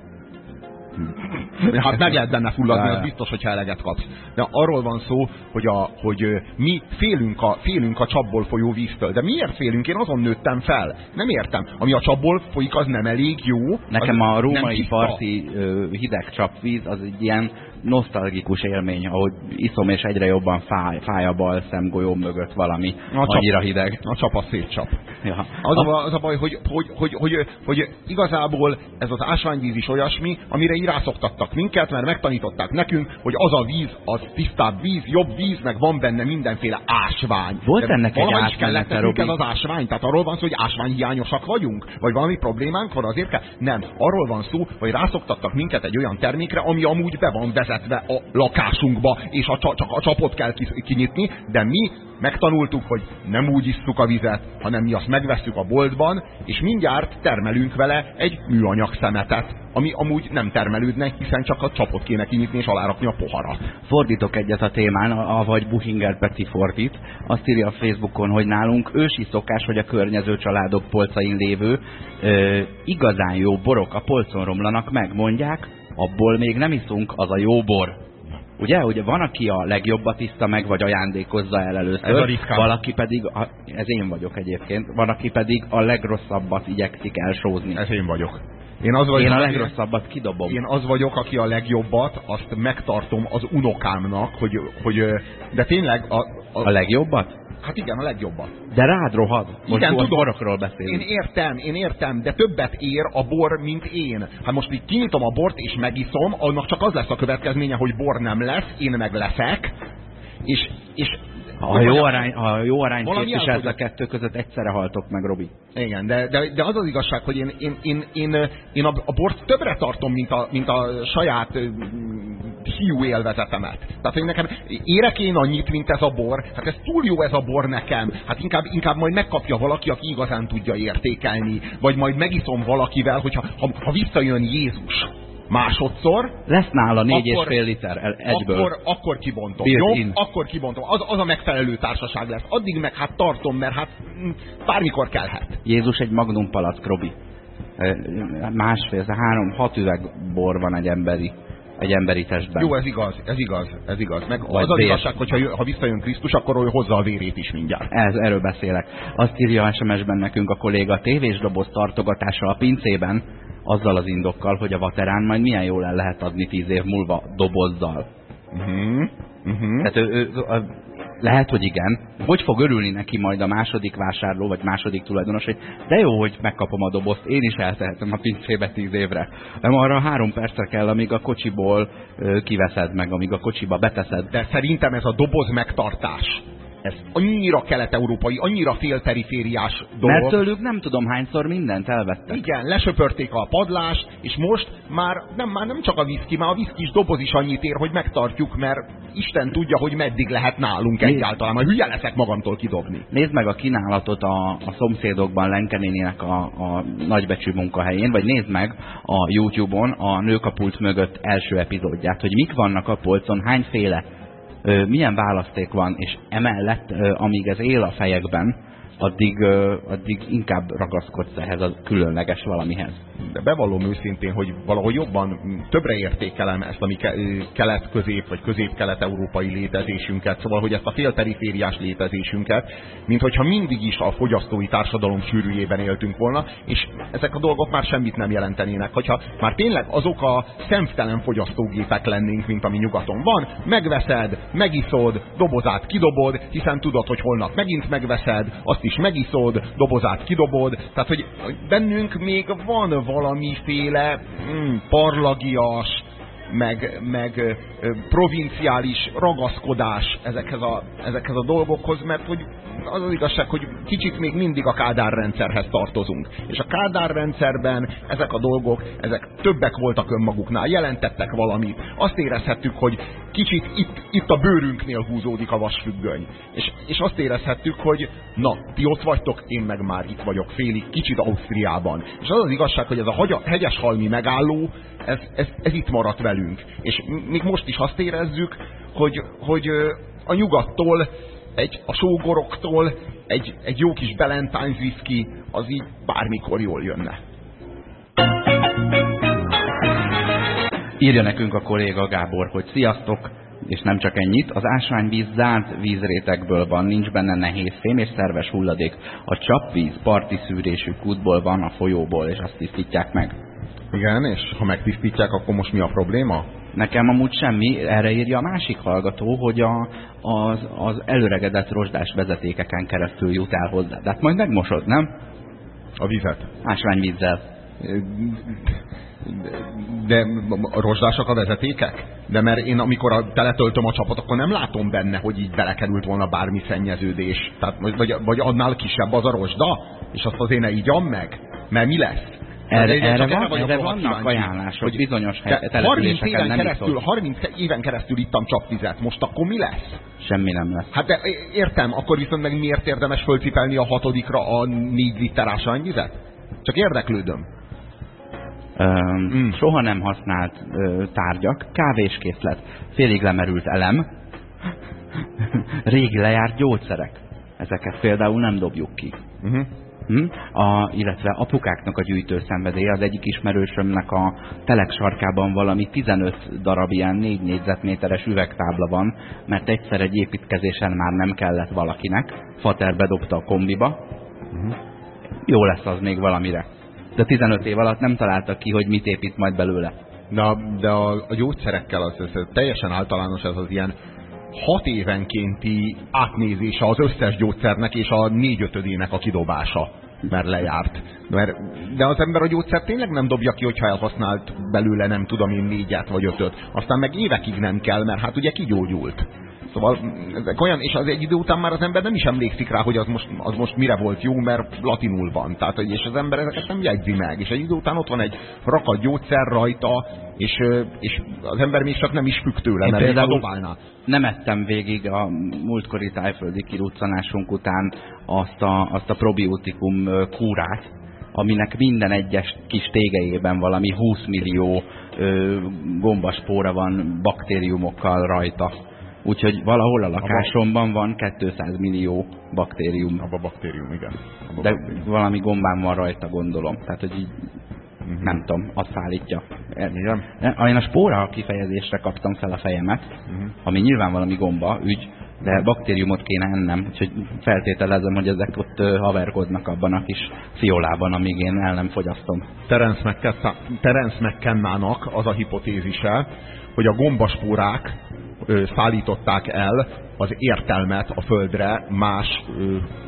Hát meg lehet benne fulladni, az biztos, hogyha eleget kapsz. De arról van szó, hogy, a, hogy mi félünk a, félünk a csapból folyó víztől. De miért félünk? Én azon nőttem fel. Nem értem. Ami a csapból folyik, az nem elég jó. Nekem a római parti hideg csapvíz az egy ilyen nosztalgikus élmény, ahogy iszom, és egyre jobban fáj, fáj a bal szemgolyóm mögött valami a annyira csap, hideg. A csap a szétcsap. Ja. Az, a, az a baj, hogy, hogy, hogy, hogy, hogy igazából ez az ásványvíz is olyasmi, amire így rászoktattak minket, mert megtanították nekünk, hogy az a víz, az tisztább víz, jobb víz, meg van benne mindenféle ásvány. Volt ennek egy nekünk ez az ásvány? Tehát arról van szó, hogy ásványhiányosak vagyunk? Vagy valami problémánk van azért kell? Nem. Arról van szó, hogy rászoktattak minket egy olyan termékre, ami amúgy be van vezetve vezetve a lakásunkba, és a, csak a csapot kell kinyitni, de mi megtanultuk, hogy nem úgy isszuk a vizet, hanem mi azt megvesszük a boltban, és mindjárt termelünk vele egy műanyag szemetet, ami amúgy nem termelődne, hiszen csak a csapot kéne kinyitni és alárakni a poharat. Fordítok egyet a témán, avagy Buchinger Peti fordít. Azt írja a Facebookon, hogy nálunk ősi szokás, hogy a környező családok polcain lévő ö, igazán jó borok a polcon romlanak meg, mondják, abból még nem iszunk, az a jó bor. Ugye, ugye van, aki a legjobbat iszta meg, vagy ajándékozza el először. Ez a ritkán. Valaki pedig, a, ez én vagyok egyébként, van, aki pedig a legrosszabbat igyekszik elsózni. Ez én vagyok. Én, az vagyok, én a legrosszabbat kidobom. Én az vagyok, aki a legjobbat, azt megtartom az unokámnak, hogy, hogy de tényleg... A, a, a legjobbat? Hát igen, a legjobbat. De rád rohad. Most igen, tudom. borokról beszélünk. Én értem, én értem, de többet ér a bor, mint én. Hát most így kinyitom a bort és megiszom, annak csak az lesz a következménye, hogy bor nem lesz, én meg leszek, és, és ha jó arány, ha jó arány képviselt a kettő között, egyszerre haltok meg, Robi. Igen, de, de, de az az igazság, hogy én, én, én, én, én a, a bort többre tartom, mint a, mint a saját hiú élvezetemet. Tehát, hogy nekem érek én annyit, mint ez a bor, hát ez túl jó ez a bor nekem. Hát inkább, inkább majd megkapja valaki, aki igazán tudja értékelni. Vagy majd megiszom valakivel, hogyha ha, ha visszajön Jézus másodszor. Lesz nála négy akkor, és fél liter egyből. Akkor, akkor kibontom. Built jó? In. Akkor kibontom. Az, az a megfelelő társaság lesz. Addig meg hát tartom, mert hát mm, bármikor kellhet. Jézus egy magnum palack, Robi. Másfél, három, hat üveg bor van egy emberi egy emberi testben. Jó, ez igaz, ez igaz, ez igaz. Meg Vagy az az igazság, hogyha ha visszajön Krisztus, akkor ő hozza a vérét is mindjárt. Ez, erről beszélek. Azt írja SMS-ben nekünk a kolléga, tévés doboz tartogatással a pincében, azzal az indokkal, hogy a vaterán majd milyen jól el lehet adni tíz év múlva dobozzal. Uh -huh. Uh -huh. Tehát ő, ő, ő, lehet, hogy igen. Hogy fog örülni neki majd a második vásárló, vagy második tulajdonos, hogy de jó, hogy megkapom a dobozt, én is eltehetem a pincébe tíz évre. Nem arra három percre kell, amíg a kocsiból kiveszed meg, amíg a kocsiba beteszed. De szerintem ez a doboz megtartás ez annyira kelet-európai, annyira félperifériás dolog. Mert tőlük nem tudom hányszor mindent elvettek. Igen, lesöpörték a padlást, és most már nem, már nem csak a viszki, már a viszkis doboz is annyit ér, hogy megtartjuk, mert Isten tudja, hogy meddig lehet nálunk Nézd. egyáltalán. Majd hülye leszek magamtól kidobni. Nézd meg a kínálatot a, a szomszédokban Lenke néninek a, a nagybecsű munkahelyén, vagy nézd meg a Youtube-on a Nők a pult mögött első epizódját, hogy mik vannak a polcon, hányféle, milyen választék van, és emellett, amíg ez él a fejekben, addig, addig inkább ragaszkodsz ehhez a különleges valamihez. De bevallom őszintén, hogy valahogy jobban többre értékelem ezt a mi kelet-közép vagy közép-kelet-európai létezésünket, szóval, hogy ezt a félperifériás létezésünket, mint hogyha mindig is a fogyasztói társadalom sűrűjében éltünk volna, és ezek a dolgok már semmit nem jelentenének. Hogyha már tényleg azok a szemtelen fogyasztógépek lennénk, mint ami nyugaton van, megveszed, megiszod, dobozát kidobod, hiszen tudod, hogy holnap megint megveszed, azt is megiszod, dobozát kidobod, tehát hogy bennünk még van valamiféle mm, parlagias, meg, meg provinciális ragaszkodás ezekhez a, ezekhez a dolgokhoz, mert hogy az az igazság, hogy kicsit még mindig a Kádár rendszerhez tartozunk. És a Kádár rendszerben ezek a dolgok, ezek többek voltak önmaguknál, jelentettek valamit. Azt érezhettük, hogy kicsit itt, itt a bőrünknél húzódik a vasfüggöny. És, és azt érezhettük, hogy na, ti ott vagytok, én meg már itt vagyok félig, kicsit Ausztriában. És az az igazság, hogy ez a hegyes halmi megálló, ez, ez, ez itt maradt velünk. És még most is azt érezzük, hogy, hogy a nyugattól, egy, a sógoroktól egy, egy jó kis Ballantines whisky, az így bármikor jól jönne. Írja nekünk a kolléga Gábor, hogy sziasztok, és nem csak ennyit, az ásványvíz zárt vízrétegből van, nincs benne nehéz szém és szerves hulladék. A csapvíz parti szűrésű kútból van a folyóból, és azt tisztítják meg. Igen, és ha megtisztítják, akkor most mi a probléma? Nekem amúgy semmi, erre írja a másik hallgató, hogy a, az, az előregedett rozsdás vezetékeken keresztül jut el hozzá. De hát majd megmosod, nem? A vizet? Ásványvízzel. De, de a rozsdásak a vezetékek? De mert én amikor teletöltöm a csapat, akkor nem látom benne, hogy így belekerült volna bármi szennyeződés. Tehát, vagy, vagy annál kisebb az a rozsda, és azt azért ne így meg. Mert mi lesz? Erre, erre, van, erre vannak ajánlások, hogy bizonyos településeken nem keresztül, 30 éven keresztül ittam csapvizet, most akkor mi lesz? Semmi nem lesz. Hát de értem, akkor viszont meg miért érdemes fölcipelni a hatodikra a 4 liter ásványvizet? Csak érdeklődöm. Um, mm. Soha nem használt uh, tárgyak, kávéskészlet, félig lemerült elem, régi lejárt gyógyszerek. Ezeket például nem dobjuk ki. Uh mhm. -huh. Hm? A, illetve apukáknak a gyűjtő szenvedélye, az egyik ismerősömnek a telek sarkában valami 15 darab ilyen 4 négyzetméteres üvegtábla van, mert egyszer egy építkezésen már nem kellett valakinek, Fater bedobta a kombiba. -huh. jó lesz az még valamire. De 15 év alatt nem találtak ki, hogy mit épít majd belőle. De a, de a, a gyógyszerekkel az, az teljesen általános ez az ilyen hat évenkénti átnézése az összes gyógyszernek és a négyötödének a kidobása mert lejárt. Mert, de az ember a gyógyszer tényleg nem dobja ki, hogyha elhasznált belőle nem tudom én négyet vagy ötöt. Aztán meg évekig nem kell, mert hát ugye kigyógyult. Szóval ezek olyan, és az egy idő után már az ember nem is emlékszik rá, hogy az most, az most mire volt jó, mert latinul van. Tehát, és az ember ezeket nem jegyzi meg. És egy idő után ott van egy rakat gyógyszer rajta, és, és az ember még csak nem is függ tőle, mert például dobálná. Nem ettem végig a múltkori tájföldi kiruccanásunk után azt a, azt a probiotikum kúrát, aminek minden egyes kis tégejében valami 20 millió ö, gombaspóra van baktériumokkal rajta Úgyhogy valahol a lakásomban van 200 millió baktérium. Abba baktérium, igen. Abba De baktérium. valami gombám van rajta, gondolom. Tehát, hogy így uh -huh. nem tudom, azt szállítja. Igen. Én a spóra kifejezésre kaptam fel a fejemet, uh mhm. -huh. ami nyilván valami gomba, ügy, de baktériumot kéne ennem, úgyhogy feltételezem, hogy ezek ott haverkodnak abban a kis fiolában, amíg én el nem fogyasztom. Terence McKennának az a hipotézise, hogy a gombaspórák szállították el az értelmet a Földre más,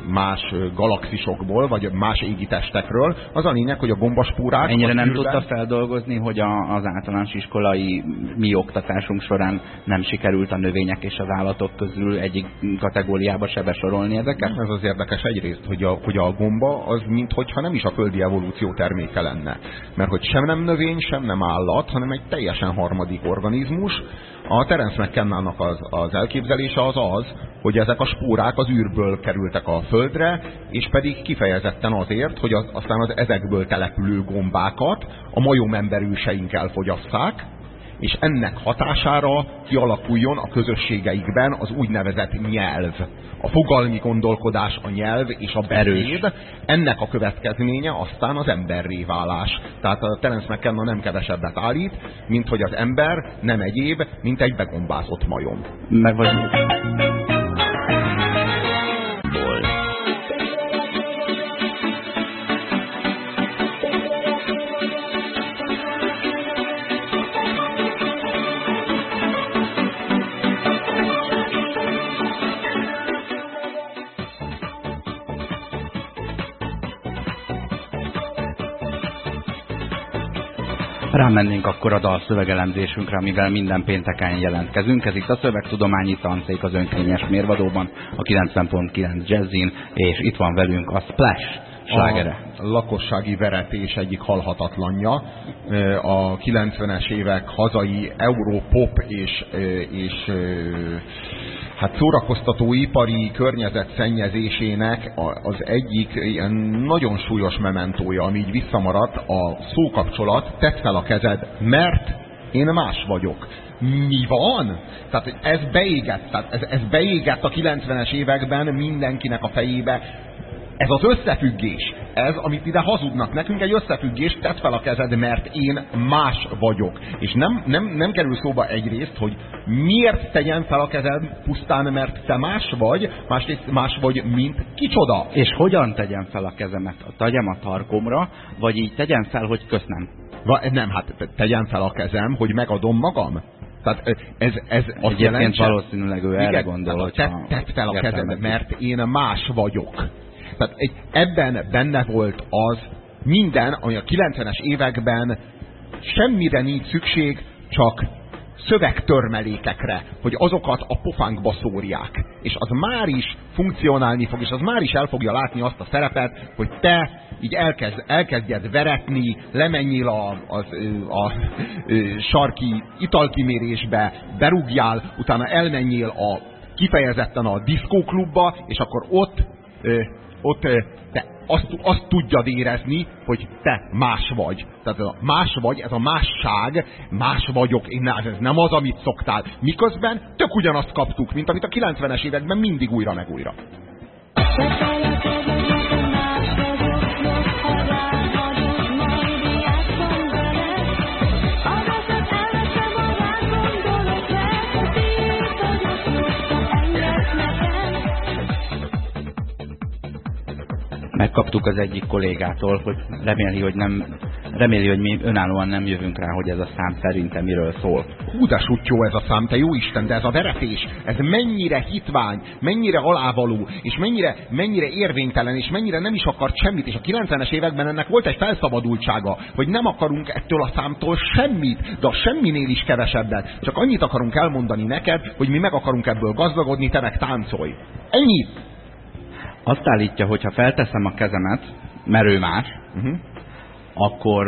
más galaxisokból, vagy más égitestekről. Az a lényeg, hogy a gombaspúrák... Ennyire nem űrben... tudta feldolgozni, hogy a, az általános iskolai mi oktatásunk során nem sikerült a növények és az állatok közül egyik kategóriába se besorolni ezeket? Ez az érdekes egyrészt, hogy a, hogy a gomba az minthogyha nem is a földi evolúció terméke lenne. Mert hogy sem nem növény, sem nem állat, hanem egy teljesen harmadik organizmus, a Terence mckenna az, az elképzelése az az, hogy ezek a spórák az űrből kerültek a Földre, és pedig kifejezetten azért, hogy az, aztán az ezekből települő gombákat a majomemberőseink elfogyasszák, és ennek hatására kialakuljon a közösségeikben az úgynevezett nyelv. A fogalmi gondolkodás, a nyelv és a beszéd, ennek a következménye aztán az emberré válás. Tehát a Terence McKenna nem kevesebbet állít, mint hogy az ember nem egyéb, mint egy begombázott majom. Meg vagy... Rámennénk akkor a dalszövegelemzésünkre, amivel minden pénteken jelentkezünk. Ez itt a Szövegtudományi Tanszék az önkényes mérvadóban, a 90.9 Jazzin, és itt van velünk a Splash slágere. A lakossági veretés egyik halhatatlanja. A 90-es évek hazai Europop és, és hát szórakoztató ipari környezet szennyezésének az egyik ilyen nagyon súlyos mementója, ami így visszamaradt, a szókapcsolat, tedd fel a kezed, mert én más vagyok. Mi van? Tehát ez beégett, tehát ez, ez beégett a 90-es években mindenkinek a fejébe, ez az összefüggés, ez, amit ide hazudnak nekünk, egy összefüggés, tedd fel a kezed, mert én más vagyok. És nem, nem, nem kerül szóba egyrészt, hogy miért tegyen fel a kezed pusztán, mert te más vagy, másrészt más vagy, mint kicsoda. És hogyan tegyen fel a kezemet? Tegyem a tarkomra, vagy így tegyen fel, hogy köszönöm? Va, nem, hát tegyen fel a kezem, hogy megadom magam. Tehát ez, ez azt jelenti, valószínűleg ő erre gondol, hogy tedd, tedd fel a kezed, mert én más vagyok. Tehát egy, ebben benne volt az minden, ami a 90-es években semmire nincs szükség, csak szövegtörmelékekre, hogy azokat a pofánkba szórják. És az már is funkcionálni fog, és az már is el fogja látni azt a szerepet, hogy te így elkezd, elkezdjed veretni, lemenjél a, a, a, a sarki italkimérésbe, berúgjál, utána elmenjél a kifejezetten a diszkóklubba, és akkor ott ott te azt, azt tudjad érezni, hogy te más vagy. Tehát ez a más vagy, ez a másság, más vagyok, én ez nem az, amit szoktál. Miközben tök ugyanazt kaptuk, mint amit a 90-es években mindig újra meg újra. Megkaptuk az egyik kollégától, hogy reméli, hogy nem reméli, hogy mi önállóan nem jövünk rá, hogy ez a szám szerintem miről szól. Hú, de sutyó ez a szám, te jó Isten, de ez a veretés, ez mennyire hitvány, mennyire alávaló, és mennyire, mennyire érvénytelen, és mennyire nem is akart semmit, és a 90-es években ennek volt egy felszabadultsága, hogy nem akarunk ettől a számtól semmit, de a semminél is kevesebbet. Csak annyit akarunk elmondani neked, hogy mi meg akarunk ebből gazdagodni, te meg táncolj. Ennyi azt állítja, hogy ha felteszem a kezemet, mert ő más, uh -huh. akkor,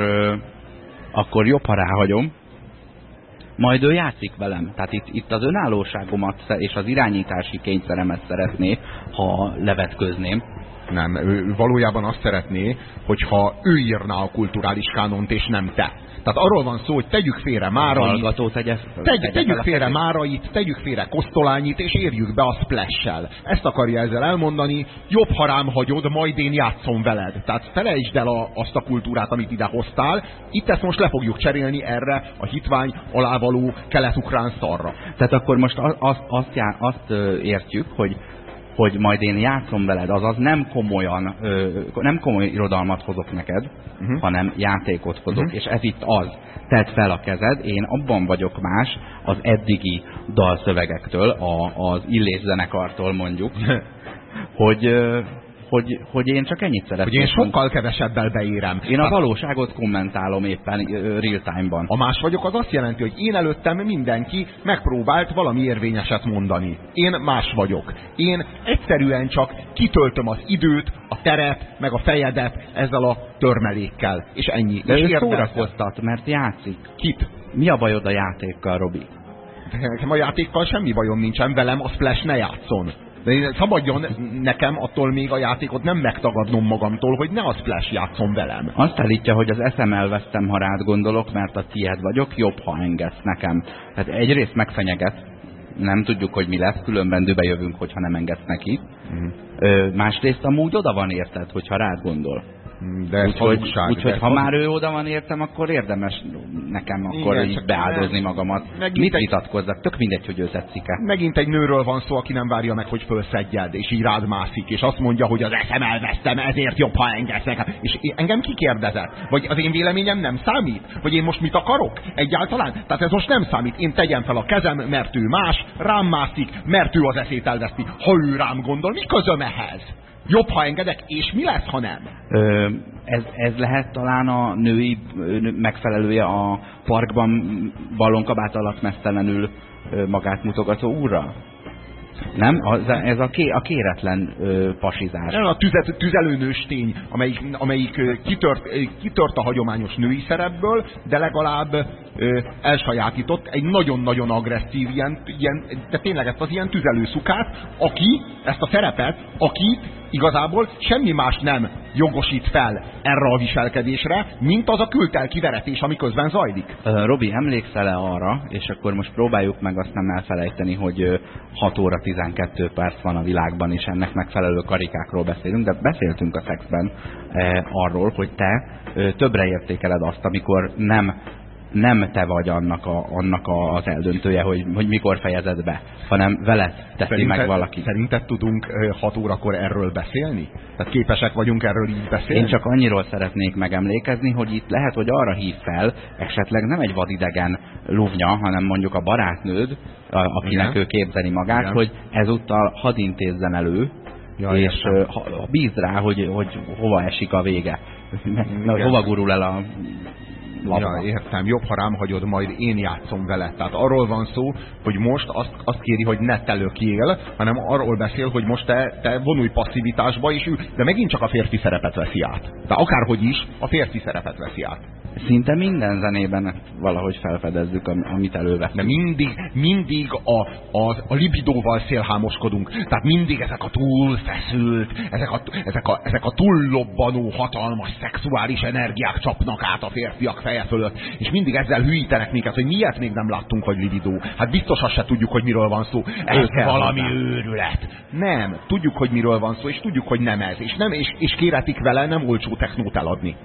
akkor jobb, ha ráhagyom, majd ő játszik velem. Tehát itt, itt az önállóságomat és az irányítási kényszeremet szeretné, ha levetközném. Nem, ő valójában azt szeretné, hogyha ő írná a kulturális kánont, és nem te. Tehát arról van szó, hogy tegyük félre Márait, tegye, tegy, tegyük félre Márait, tegyük félre Kosztolányit, és érjük be a splash-sel. Ezt akarja ezzel elmondani, jobb ha rám hagyod, majd én játszom veled. Tehát felejtsd el a, azt a kultúrát, amit ide hoztál. Itt ezt most le fogjuk cserélni erre a hitvány alávaló kelet-ukrán szarra. Tehát akkor most azt, azt, azt, azt értjük, hogy hogy majd én játszom veled, azaz nem komolyan, ö, nem komoly irodalmat hozok neked, uh-huh. hanem játékot hozok, uh-huh. és ez itt az. Tedd fel a kezed, én abban vagyok más az eddigi dalszövegektől, a, az illés zenekartól mondjuk, hogy, hogy, hogy én csak ennyit szeretném. Hogy én sokkal kevesebbel beérem. Én a valóságot kommentálom éppen real time-ban. A más vagyok az azt jelenti, hogy én előttem mindenki megpróbált valami érvényeset mondani. Én más vagyok. Én egyszerűen csak kitöltöm az időt, a teret, meg a fejedet ezzel a törmelékkel. És ennyi. De és ő szórakoztat, mert játszik. Kit? Mi a bajod a játékkal, Robi? Nekem a játékkal semmi bajom nincsen, velem a Splash ne játszon. De én szabadjon nekem attól még a játékot nem megtagadnom magamtól, hogy ne a Splash játszom velem. Azt állítja, hogy az eszem elvesztem, ha rád gondolok, mert a tiéd vagyok, jobb, ha engedsz nekem. Tehát egyrészt megfenyeget, nem tudjuk, hogy mi lesz, különben dübe jövünk, hogyha nem engedsz neki. Mm. Ö, másrészt amúgy oda van érted, hogyha rád gondol. De Úgyhogy úgy, úgy, ha már ő oda van értem, akkor érdemes nekem akkor Igen, így beáldozni ne, magamat. Mit egy, vitatkozzak? Tök mindegy, hogy ő tetszik-e. Megint egy nőről van szó, aki nem várja meg, hogy fölszedjed, és így rád mászik, és azt mondja, hogy az eszem elvesztem, ezért jobb, ha engedsz nekem. És engem kikérdezett? Vagy az én véleményem nem számít? Vagy én most mit akarok? Egyáltalán? Tehát ez most nem számít. Én tegyem fel a kezem, mert ő más, rám mászik, mert ő az eszét elveszti. Ha ő rám gondol, mi közöm ehhez? Jobb, ha engedek, és mi lesz, ha nem? Ö, ez, ez lehet talán a női megfelelője a parkban ballonkabát alatt mesztelenül magát mutogató úrra? Nem? Az, ez a, ké, a kéretlen ö, pasizás. Nem, a tüzet, tüzelőnős tény, amelyik, amelyik kitört, kitört a hagyományos női szerepből, de legalább elsajátított egy nagyon-nagyon agresszív, ilyen, ilyen, de tényleg ezt az ilyen tüzelőszukát, aki ezt a szerepet, aki igazából semmi más nem jogosít fel erre a viselkedésre, mint az a kültelki veretés, ami közben zajlik. Robi, emlékszel-e arra, és akkor most próbáljuk meg azt nem elfelejteni, hogy 6 óra 12 perc van a világban, és ennek megfelelő karikákról beszélünk, de beszéltünk a szexben arról, hogy te többre értékeled azt, amikor nem nem te vagy annak, a, annak a, az eldöntője, hogy, hogy mikor fejezed be, hanem veled teszi szerinted, meg valaki. Szerinted tudunk 6 órakor erről beszélni? Tehát képesek vagyunk erről így beszélni? Én csak annyiról szeretnék megemlékezni, hogy itt lehet, hogy arra hív fel, esetleg nem egy vadidegen luvnya, hanem mondjuk a barátnőd, akinek Igen. ő képzeli magát, Igen. hogy ezúttal hadd intézzen elő, ja, és ha, bízd rá, hogy, hogy hova esik a vége. Hova gurul el a Ja, értem, jobb, ha rám hagyod, majd én játszom vele. Tehát arról van szó, hogy most azt, azt kéri, hogy ne te lökjél, hanem arról beszél, hogy most te, te vonulj passzivitásba, és de megint csak a férfi szerepet veszi át. De akárhogy is, a férfi szerepet veszi át. Szinte minden zenében valahogy felfedezzük, amit előveszünk. De mindig, mindig a, a, a libidóval szélhámoskodunk. Tehát mindig ezek a túlfeszült, ezek a, ezek a, ezek a túllobbanó, hatalmas szexuális energiák csapnak át a férfiak feje fölött, és mindig ezzel hűítenek minket, hogy miért még nem láttunk, hogy libidó. Hát biztos azt se tudjuk, hogy miről van szó. Ez valami hozzá. őrület. Nem, tudjuk, hogy miről van szó, és tudjuk, hogy nem ez. És, nem, és, és kéretik vele nem olcsó technót eladni.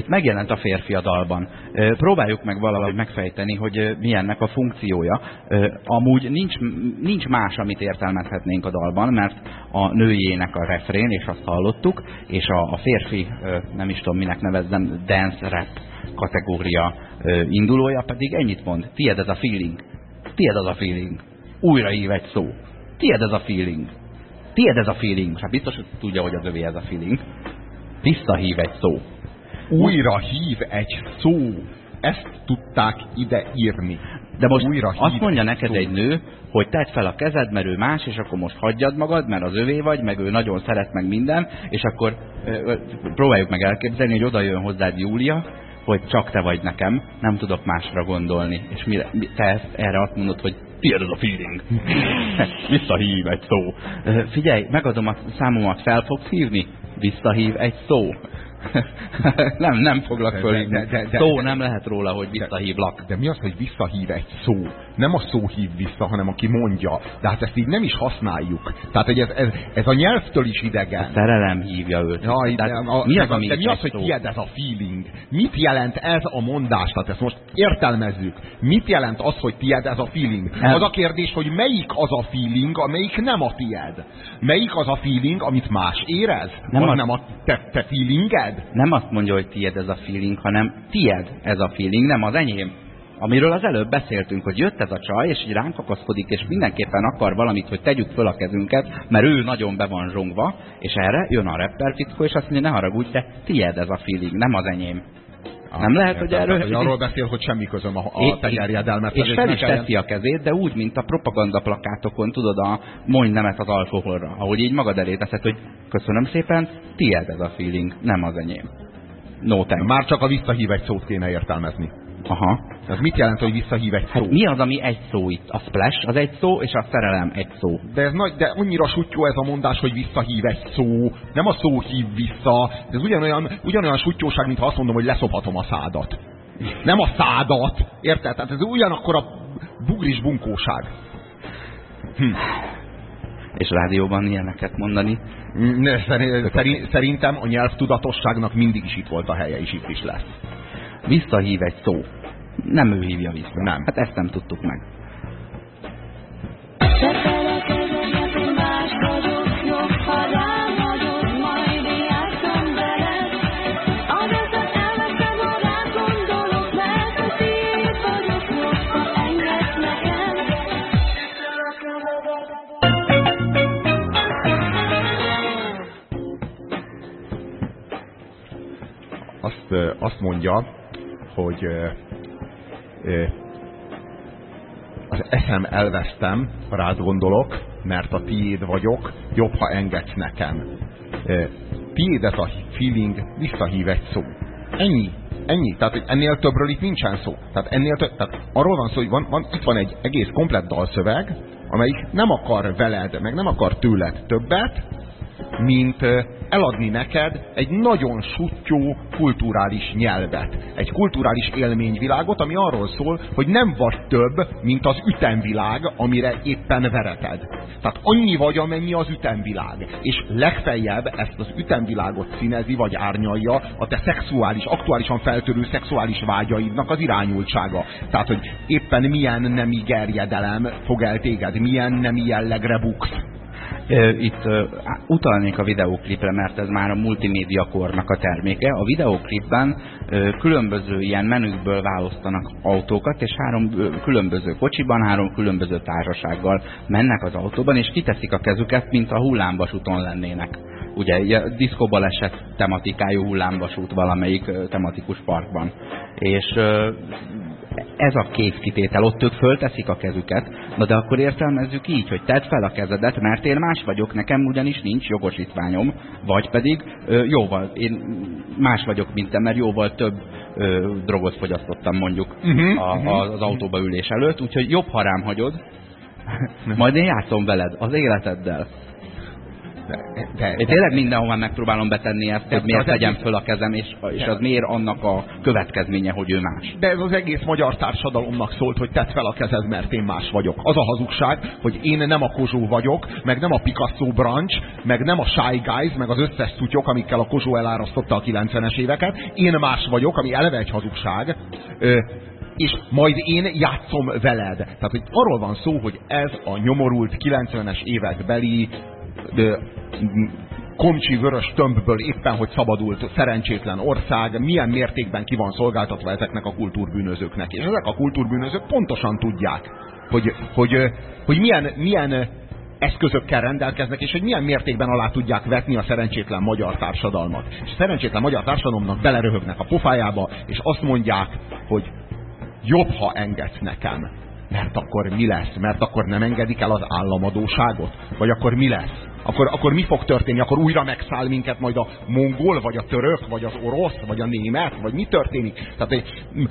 Itt megjelent a férfi a dalban. Próbáljuk meg valahogy megfejteni, hogy mi ennek a funkciója. Amúgy nincs, nincs más, amit értelmezhetnénk a dalban, mert a nőjének a refrén, és azt hallottuk, és a, a férfi, nem is tudom minek nevezzem, dance rap kategória indulója pedig ennyit mond. Tied ez a feeling. Tied az a feeling. Újra hív egy szó. Tied ez a feeling. Tied ez a feeling. Hát biztos, hogy tudja, hogy az övé ez a feeling. Visszahív egy szó újra hív egy szó. Ezt tudták ide írni. De most újra azt mondja neked szó. egy nő, hogy tedd fel a kezed, mert ő más, és akkor most hagyjad magad, mert az övé vagy, meg ő nagyon szeret meg minden, és akkor ö, próbáljuk meg elképzelni, hogy oda jön hozzád Júlia, hogy csak te vagy nekem, nem tudok másra gondolni. És mire, te ezt, erre azt mondod, hogy tiéd az a feeling. Visszahív egy szó. Figyelj, megadom a számomat, fel fogsz hívni? Visszahív egy szó. Nem, nem foglak föl. De, de, de, szó nem lehet róla, hogy visszahívlak. De, de mi az, hogy visszahív egy szó? Nem a szó hív vissza, hanem aki mondja. De hát ezt így nem is használjuk. Tehát hogy ez, ez, ez a nyelvtől is idegen. A szerelem hívja őt. Jaj, de, a, mi az, ami de mi az, hogy tiéd ez a feeling? Mit jelent ez a mondás? Tehát ezt most értelmezzük. Mit jelent az, hogy tiéd ez a feeling? Nem. Az a kérdés, hogy melyik az a feeling, amelyik nem a tied? Melyik az a feeling, amit más érez? Nem, az, nem a te, te feelinged? Nem azt mondja, hogy tied ez a feeling, hanem tied ez a feeling, nem az enyém. Amiről az előbb beszéltünk, hogy jött ez a csaj, és így ránk akaszkodik, és mindenképpen akar valamit, hogy tegyük föl a kezünket, mert ő nagyon be van zsongva, és erre jön a rapper fickó, és azt mondja, ne haragudj, de tied ez a feeling, nem az enyém. Ah, nem lehet, hogy erről... Hogy arról beszél, hogy semmi közöm a, a tegerjedelmet. És fel is teszi a kezét, de úgy, mint a propaganda plakátokon, tudod, a mondj nemet az alkoholra. Ahogy így magad elé teszed, hogy köszönöm szépen, tiéd ez a feeling, nem az enyém. No thanks. Már csak a visszahív egy szót kéne értelmezni. Aha. Ez mit jelent, hogy visszahív egy szó? Hát mi az, ami egy szó itt? A splash az egy szó, és a szerelem egy szó. De ez nagy, de annyira sutyó ez a mondás, hogy visszahív egy szó. Nem a szó hív vissza. De ez ugyanolyan, ugyanolyan sutyóság, mintha azt mondom, hogy leszophatom a szádat. Nem a szádat. Érted? Tehát ez ugyanakkor a bugris bunkóság. Hm. És rádióban ilyeneket mondani? Ne, szerintem a nyelvtudatosságnak mindig is itt volt a helye, és itt is lesz. Visszahív egy szó. Nem ő hívja vissza. Nem. Hát ezt nem tudtuk meg. Azt, mondja, hogy az eszem elvesztem, rád gondolok, mert a tiéd vagyok, jobb, ha engedsz nekem. Tiédet a feeling visszahív egy szó. Ennyi. Ennyi. Tehát ennél többről itt nincsen szó. Tehát ennél több, tehát arról van szó, hogy van, van, itt van egy egész komplett dalszöveg, amelyik nem akar veled, meg nem akar tőled többet, mint eladni neked egy nagyon suttyó kulturális nyelvet. Egy kulturális élményvilágot, ami arról szól, hogy nem vagy több, mint az ütemvilág, amire éppen vereted. Tehát annyi vagy, amennyi az ütemvilág. És legfeljebb ezt az ütemvilágot színezi, vagy árnyalja a te szexuális, aktuálisan feltörő szexuális vágyaidnak az irányultsága. Tehát, hogy éppen milyen nemi gerjedelem fog el téged, milyen nemi jellegre buksz itt utalnék a videóklipre, mert ez már a multimédia kornak a terméke. A videóklipben különböző ilyen menükből választanak autókat, és három különböző kocsiban, három különböző társasággal mennek az autóban, és kiteszik a kezüket, mint a hullámvasúton lennének. Ugye, diszkobaleset tematikájú hullámvasút valamelyik tematikus parkban. És ez a két kitétel, ott ők fölteszik a kezüket, na de akkor értelmezzük így, hogy tedd fel a kezedet, mert én más vagyok, nekem ugyanis nincs jogosítványom, vagy pedig ö, jóval, én más vagyok, mint te, mert jóval több ö, drogot fogyasztottam mondjuk uh mhm, -huh, a, mhm. -huh. az autóba ülés előtt, úgyhogy jobb, ha rám hagyod, majd én játszom veled, az életeddel. De, de, Én tényleg mindenhol megpróbálom betenni ezt, hogy miért tegyem föl a kezem, és, és az miért annak a következménye, hogy ő más. De ez az egész magyar társadalomnak szólt, hogy tedd fel a kezed, mert én más vagyok. Az a hazugság, hogy én nem a Kozsó vagyok, meg nem a Picasso branch, meg nem a Shy Guys, meg az összes tutyok, amikkel a Kozsó elárasztotta a 90-es éveket. Én más vagyok, ami eleve egy hazugság. Ö, és majd én játszom veled. Tehát, hogy arról van szó, hogy ez a nyomorult 90-es évek beli komcsi vörös tömbből éppen, hogy szabadult szerencsétlen ország, milyen mértékben ki van szolgáltatva ezeknek a kultúrbűnözőknek. És ezek a kultúrbűnözők pontosan tudják, hogy, hogy, hogy milyen, milyen eszközökkel rendelkeznek, és hogy milyen mértékben alá tudják vetni a szerencsétlen magyar társadalmat. És a szerencsétlen magyar társadalomnak beleröhögnek a pofájába, és azt mondják, hogy jobb, ha engedsz nekem. Mert akkor mi lesz? Mert akkor nem engedik el az államadóságot? Vagy akkor mi lesz? Akkor, akkor mi fog történni? Akkor újra megszáll minket majd a mongol, vagy a török, vagy az orosz, vagy a német, vagy mi történik? Tehát,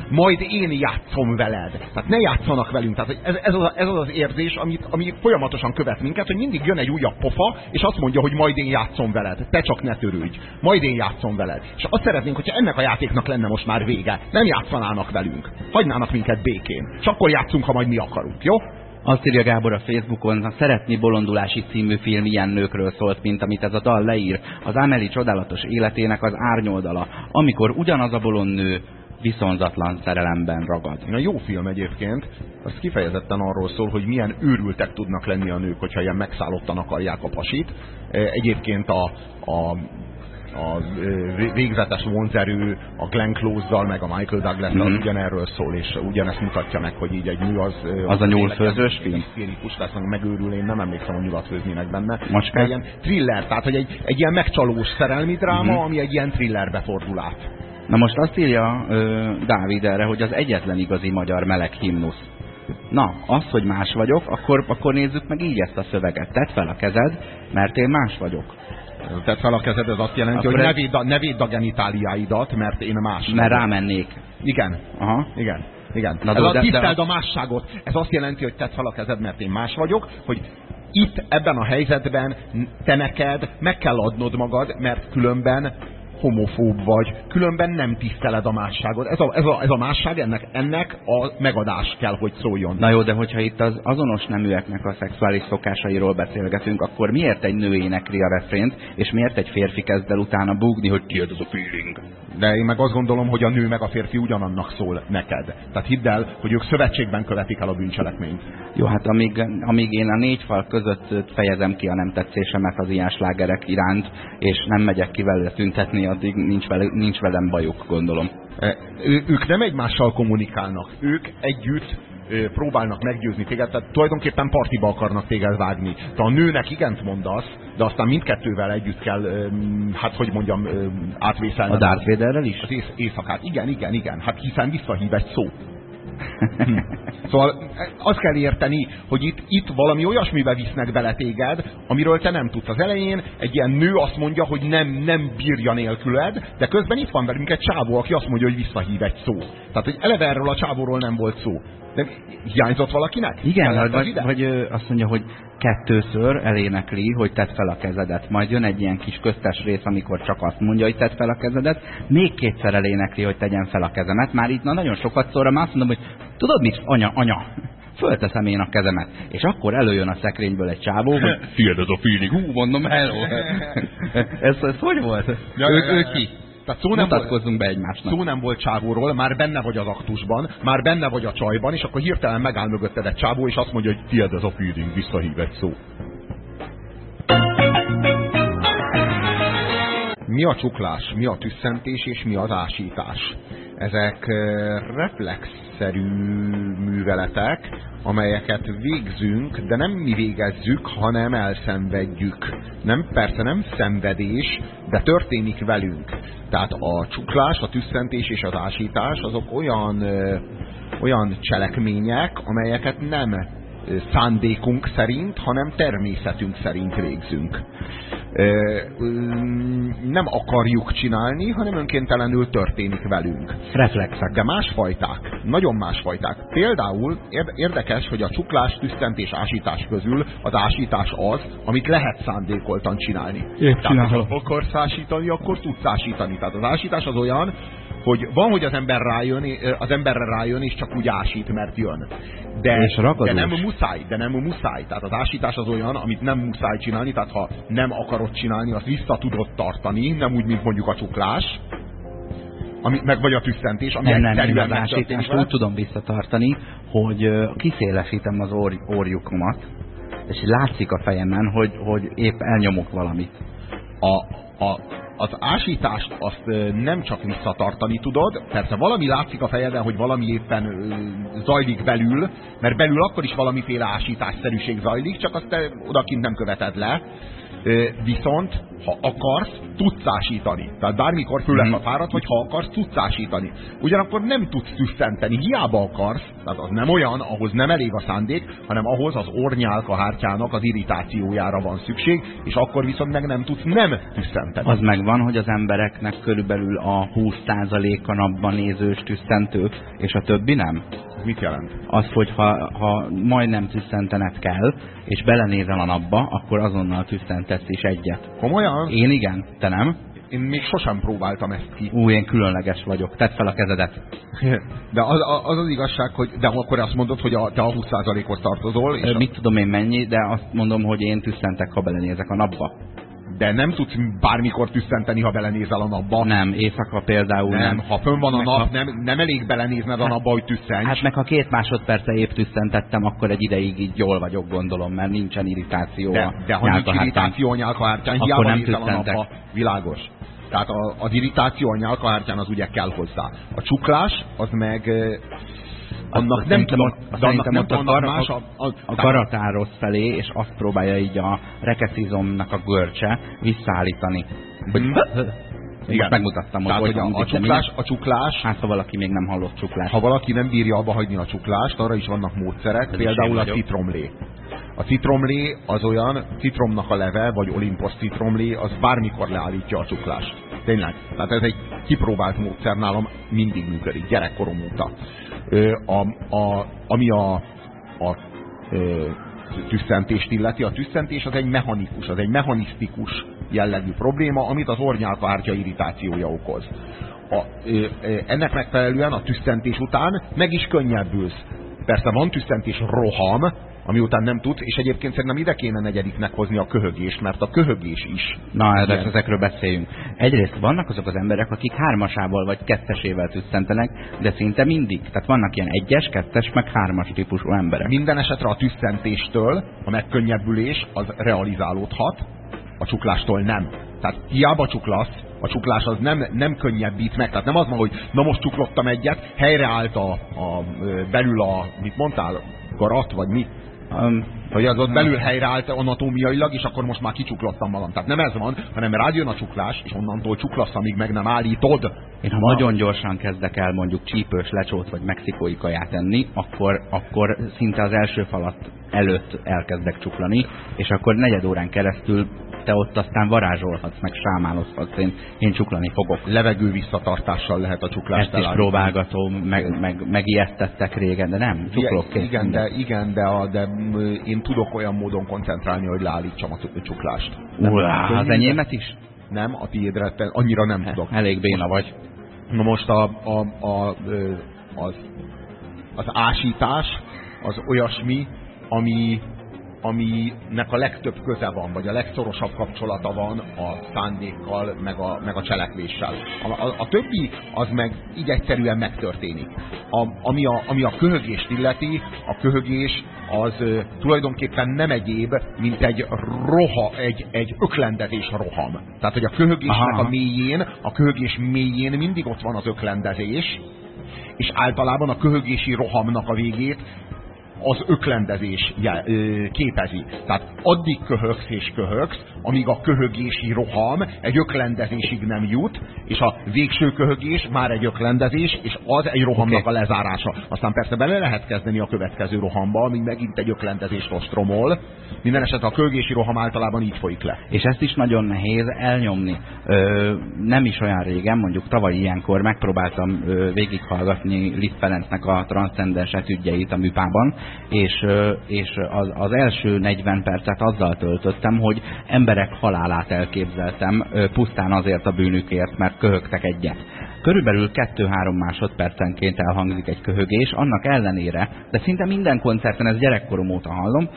majd én játszom veled. Tehát ne játszanak velünk. Tehát ez, ez, az, ez az az érzés, amit, ami folyamatosan követ minket, hogy mindig jön egy újabb pofa, és azt mondja, hogy majd én játszom veled. Te csak ne törődj. Majd én játszom veled. És azt szeretnénk, hogyha ennek a játéknak lenne most már vége. Nem játszanának velünk. Hagynának minket békén. És akkor játszunk, ha majd mi akarunk. Jó? Azt írja Gábor a Facebookon, a Szeretni bolondulási című film ilyen nőkről szólt, mint amit ez a dal leír. Az Ámeli csodálatos életének az árnyoldala, amikor ugyanaz a bolond nő viszonzatlan szerelemben ragad. A jó film egyébként, az kifejezetten arról szól, hogy milyen őrültek tudnak lenni a nők, hogyha ilyen megszállottan akarják a pasit. Egyébként a, a a végzetes vonzerő a Glenn Close-zal, meg a Michael douglas mm -hmm. ugyanerről szól, és ugyanezt mutatja meg, hogy így egy nő az... Az a nyúlfőzős film? Szérikus lesz, meg megőrül, én nem emlékszem a nyulat főznének benne. Macskát? Ilyen thriller, tehát hogy egy, egy ilyen megcsalós szerelmi dráma, mm -hmm. ami egy ilyen thrillerbe fordul át. Na most azt írja ö, Dávid erre, hogy az egyetlen igazi magyar meleg himnusz. Na, az, hogy más vagyok, akkor, akkor nézzük meg így ezt a szöveget. Tedd fel a kezed, mert én más vagyok. Tedd fel a kezed, ez azt jelenti, Akkor hogy ne védd, a, ne védd a genitáliáidat, mert én más. Mert rámennék. Igen. Aha. Igen. Igen. Na, ez a tiszteld a másságot. Ez azt jelenti, hogy tedd fel a kezed, mert én más vagyok, hogy itt, ebben a helyzetben te neked meg kell adnod magad, mert különben homofób vagy, különben nem tiszteled a másságot. Ez a, ez a, ez a másság, ennek, ennek a megadás kell, hogy szóljon. Na jó, de hogyha itt az azonos neműeknek a szexuális szokásairól beszélgetünk, akkor miért egy nő énekli a refrént, és miért egy férfi kezd el utána búgni, hogy tiéd az a feeling? De én meg azt gondolom, hogy a nő meg a férfi ugyanannak szól neked. Tehát hidd el, hogy ők szövetségben követik el a bűncselekményt. Jó, hát amíg, amíg én a négy fal között fejezem ki a nem tetszésemet az ilyen slágerek iránt, és nem megyek ki vele tüntetni addig nincs, vele, nincs velem bajuk, gondolom. E, ő, ők nem egymással kommunikálnak, ők együtt próbálnak meggyőzni téged, tehát tulajdonképpen partiba akarnak téged vágni. Te a nőnek igent mondasz, de aztán mindkettővel együtt kell, hát hogy mondjam, átvészelni. A Darth Vaderrel is? Az ész, éjszakát. Igen, igen, igen. Hát hiszen visszahív egy szó. Hm. Szóval azt kell érteni, hogy itt, itt valami olyasmibe visznek bele téged, amiről te nem tudsz. Az elején egy ilyen nő azt mondja, hogy nem, nem bírja nélküled, de közben itt van velünk egy csávó, aki azt mondja, hogy visszahív egy szó. Tehát, hogy eleve erről a csávóról nem volt szó. De hiányzott valakinek? Igen, vagy, vagy, vagy azt mondja, hogy kettőször elénekli, hogy tedd fel a kezedet. Majd jön egy ilyen kis köztes rész, amikor csak azt mondja, hogy tedd fel a kezedet. Még kétszer elénekli, hogy tegyen fel a kezemet. Már itt na, nagyon sokat szóra már azt mondom, hogy tudod mit, anya, anya, fölteszem én a kezemet. És akkor előjön a szekrényből egy csávó, hogy fiad, ez a feeling, hú, mondom, hello. ez, ez hogy volt? Ja, ő, ő ki? Tehát szó nem Mutatkozzunk be egymásnak. Szó nem volt csávóról, már benne vagy az aktusban, már benne vagy a csajban, és akkor hirtelen megáll mögötted egy csávó, és azt mondja, hogy tiéd ez a feeling, visszahív egy szó. Mi a csuklás, mi a tüsszentés, és mi az ásítás? Ezek reflexzerű műveletek, amelyeket végzünk, de nem mi végezzük, hanem elszenvedjük. Nem, persze nem szenvedés, de történik velünk. Tehát a csuklás, a tüsszentés és az ásítás azok olyan, olyan cselekmények, amelyeket nem szándékunk szerint, hanem természetünk szerint végzünk. Nem akarjuk csinálni, hanem önkéntelenül történik velünk. Reflexek. De másfajták, nagyon másfajták. Például érdekes, hogy a csuklás, tüsszentés, ásítás közül az ásítás az, amit lehet szándékoltan csinálni. Épp Tehát, ha akarsz ásítani, akkor tudsz ásítani. Tehát az ásítás az olyan, hogy van, hogy az ember rájön, az emberre rájön, és csak úgy ásít, mert jön. De, de nem muszáj, de nem muszáj. Tehát az ásítás az olyan, amit nem muszáj csinálni, tehát ha nem akarod csinálni, azt vissza tudod tartani, nem úgy, mint mondjuk a csuklás, ami, meg vagy a tüsszentés, ami nem, nem, nem, az ásítást úgy tudom visszatartani, hogy kiszélesítem az orj, orjukomat, és látszik a fejemen, hogy, hogy épp elnyomok valamit. A, a, az ásítást azt nem csak visszatartani tudod, persze valami látszik a fejeden, hogy valami éppen zajlik belül, mert belül akkor is valamiféle ásításszerűség zajlik, csak azt te odakint nem követed le, Viszont, ha akarsz, tudsz ásítani. Tehát bármikor föl lesz a fáradt, vagy ha akarsz, tudsz ásítani. Ugyanakkor nem tudsz tüsszenteni, hiába akarsz, tehát az nem olyan, ahhoz nem elég a szándék, hanem ahhoz az ornyálka hártyának az irritációjára van szükség, és akkor viszont meg nem tudsz nem tüsszenteni. Az megvan, hogy az embereknek körülbelül a 20%-a napban nézős tüsszentő, és a többi nem? Mit jelent? Az, hogy ha, ha majdnem tüsszentenet kell, és belenézel a napba, akkor azonnal tüsszentesz is egyet. Komolyan? Én igen, te nem? Én még sosem próbáltam ezt ki. Ú, én különleges vagyok. Tedd fel a kezedet. De az az, az igazság, hogy de akkor azt mondod, hogy a, te a 20%-hoz tartozol. És Mit a... tudom én mennyi, de azt mondom, hogy én tüsszentek, ha belenézek a napba de nem tudsz bármikor tüsszenteni, ha belenézel a napba. Nem, éjszaka például nem. nem. Ha fönn van a nap, ha... nem, nem elég belenézned a hát, napba, hogy tüsszents. Hát meg ha két másodperce épp tüsszentettem, akkor egy ideig így jól vagyok, gondolom, mert nincsen irritáció de, de ha nincs irritáció a nyálkahártyán, hiába nem nézel a napba. Világos. Tehát a, az irritáció a nyálkahártyán az ugye kell hozzá. A csuklás az meg annak nem tudom, de annak nem tudom, a, más, a, a, a garatáros felé, és azt próbálja így a reketizomnak a görcse visszaállítani. Hogy hmm. Igen. Most megmutattam, hogy, hogy a, a, csuklás, a csuklás... Hát, ha valaki még nem hallott csuklás. Ha valaki nem bírja abba hagyni a csuklást, arra is vannak módszerek, Ez például a citromlé. A citromlé az olyan, citromnak a leve, vagy Olympus citromlé, az bármikor leállítja a csuklást. Tényleg. Tehát ez egy kipróbált módszer nálam mindig működik, gyerekkorom óta a, a, ami a, a tüsszentést illeti. A tüsszentés az egy mechanikus, az egy mechanisztikus jellegű probléma, amit az ornyálkahártya irritációja okoz. A, ö, ö, ennek megfelelően a tüsszentés után meg is könnyebbülsz. Persze van tüsszentés roham, ami után nem tud, és egyébként szerintem ide kéne negyediknek hozni a köhögést, mert a köhögés is. Na, ezek, ezekről beszéljünk. Egyrészt vannak azok az emberek, akik hármasával vagy kettesével tüsszentenek, de szinte mindig. Tehát vannak ilyen egyes, kettes, meg hármas típusú emberek. Minden esetre a tüsszentéstől a megkönnyebbülés az realizálódhat, a csuklástól nem. Tehát hiába csuklasz, a csuklás az nem, nem könnyebbít meg. Tehát nem az van, hogy na most csuklottam egyet, helyreállt a, a, belül a, mit mondtál, garat, vagy mi? Um, hogy az ott belül helyreállt anatómiailag, és akkor most már kicsuklottam magam. Tehát nem ez van, hanem rájön a csuklás, és onnantól csuklasz, amíg meg nem állítod. Én ha nagyon gyorsan kezdek el mondjuk csípős lecsót vagy mexikói kaját enni, akkor, akkor szinte az első falat előtt elkezdek csuklani, és akkor negyed órán keresztül te ott aztán varázsolhatsz, meg sámálozhatsz, én, én csuklani fogok. Levegő visszatartással lehet a csuklást Ezt is próbálgatom, meg, meg, megijesztettek régen, de nem, csuklok igen, igen, de, igen, de, a, de én tudok olyan módon koncentrálni, hogy leállítsam a csuklást. Ulá, az enyémet is? Nem, a tiédre annyira nem tudok. Elég béna vagy. Na most a, a, a, az, az ásítás az olyasmi, ami aminek a legtöbb köze van, vagy a legszorosabb kapcsolata van a szándékkal, meg a, meg a cselekvéssel. A, a, a többi az meg így egyszerűen megtörténik. A, ami, a, ami a köhögést illeti, a köhögés az ö, tulajdonképpen nem egyéb, mint egy roha, egy, egy öklendezés roham. Tehát, hogy a köhögésnek Aha. a mélyén, a köhögés mélyén mindig ott van az öklendezés, és általában a köhögési rohamnak a végét az öklendezés képezi. Tehát addig köhögsz és köhögsz, amíg a köhögési roham egy öklendezésig nem jut, és a végső köhögés már egy öklendezés, és az egy rohamnak okay. a lezárása. Aztán persze bele lehet kezdeni a következő rohamba, amíg megint egy öklendezés ostromol. Minden esetre a köhögési roham általában így folyik le. És ezt is nagyon nehéz elnyomni. Ö, nem is olyan régen, mondjuk tavaly ilyenkor megpróbáltam ö, végighallgatni Liszt Ferencnek a transzcendens etüdjeit a műpában, és, és az, az első 40 percet azzal töltöttem, hogy emberek halálát elképzeltem pusztán azért a bűnükért, mert köhögtek egyet. Körülbelül 2-3 másodpercenként elhangzik egy köhögés, annak ellenére, de szinte minden koncerten, ez gyerekkorom óta hallom,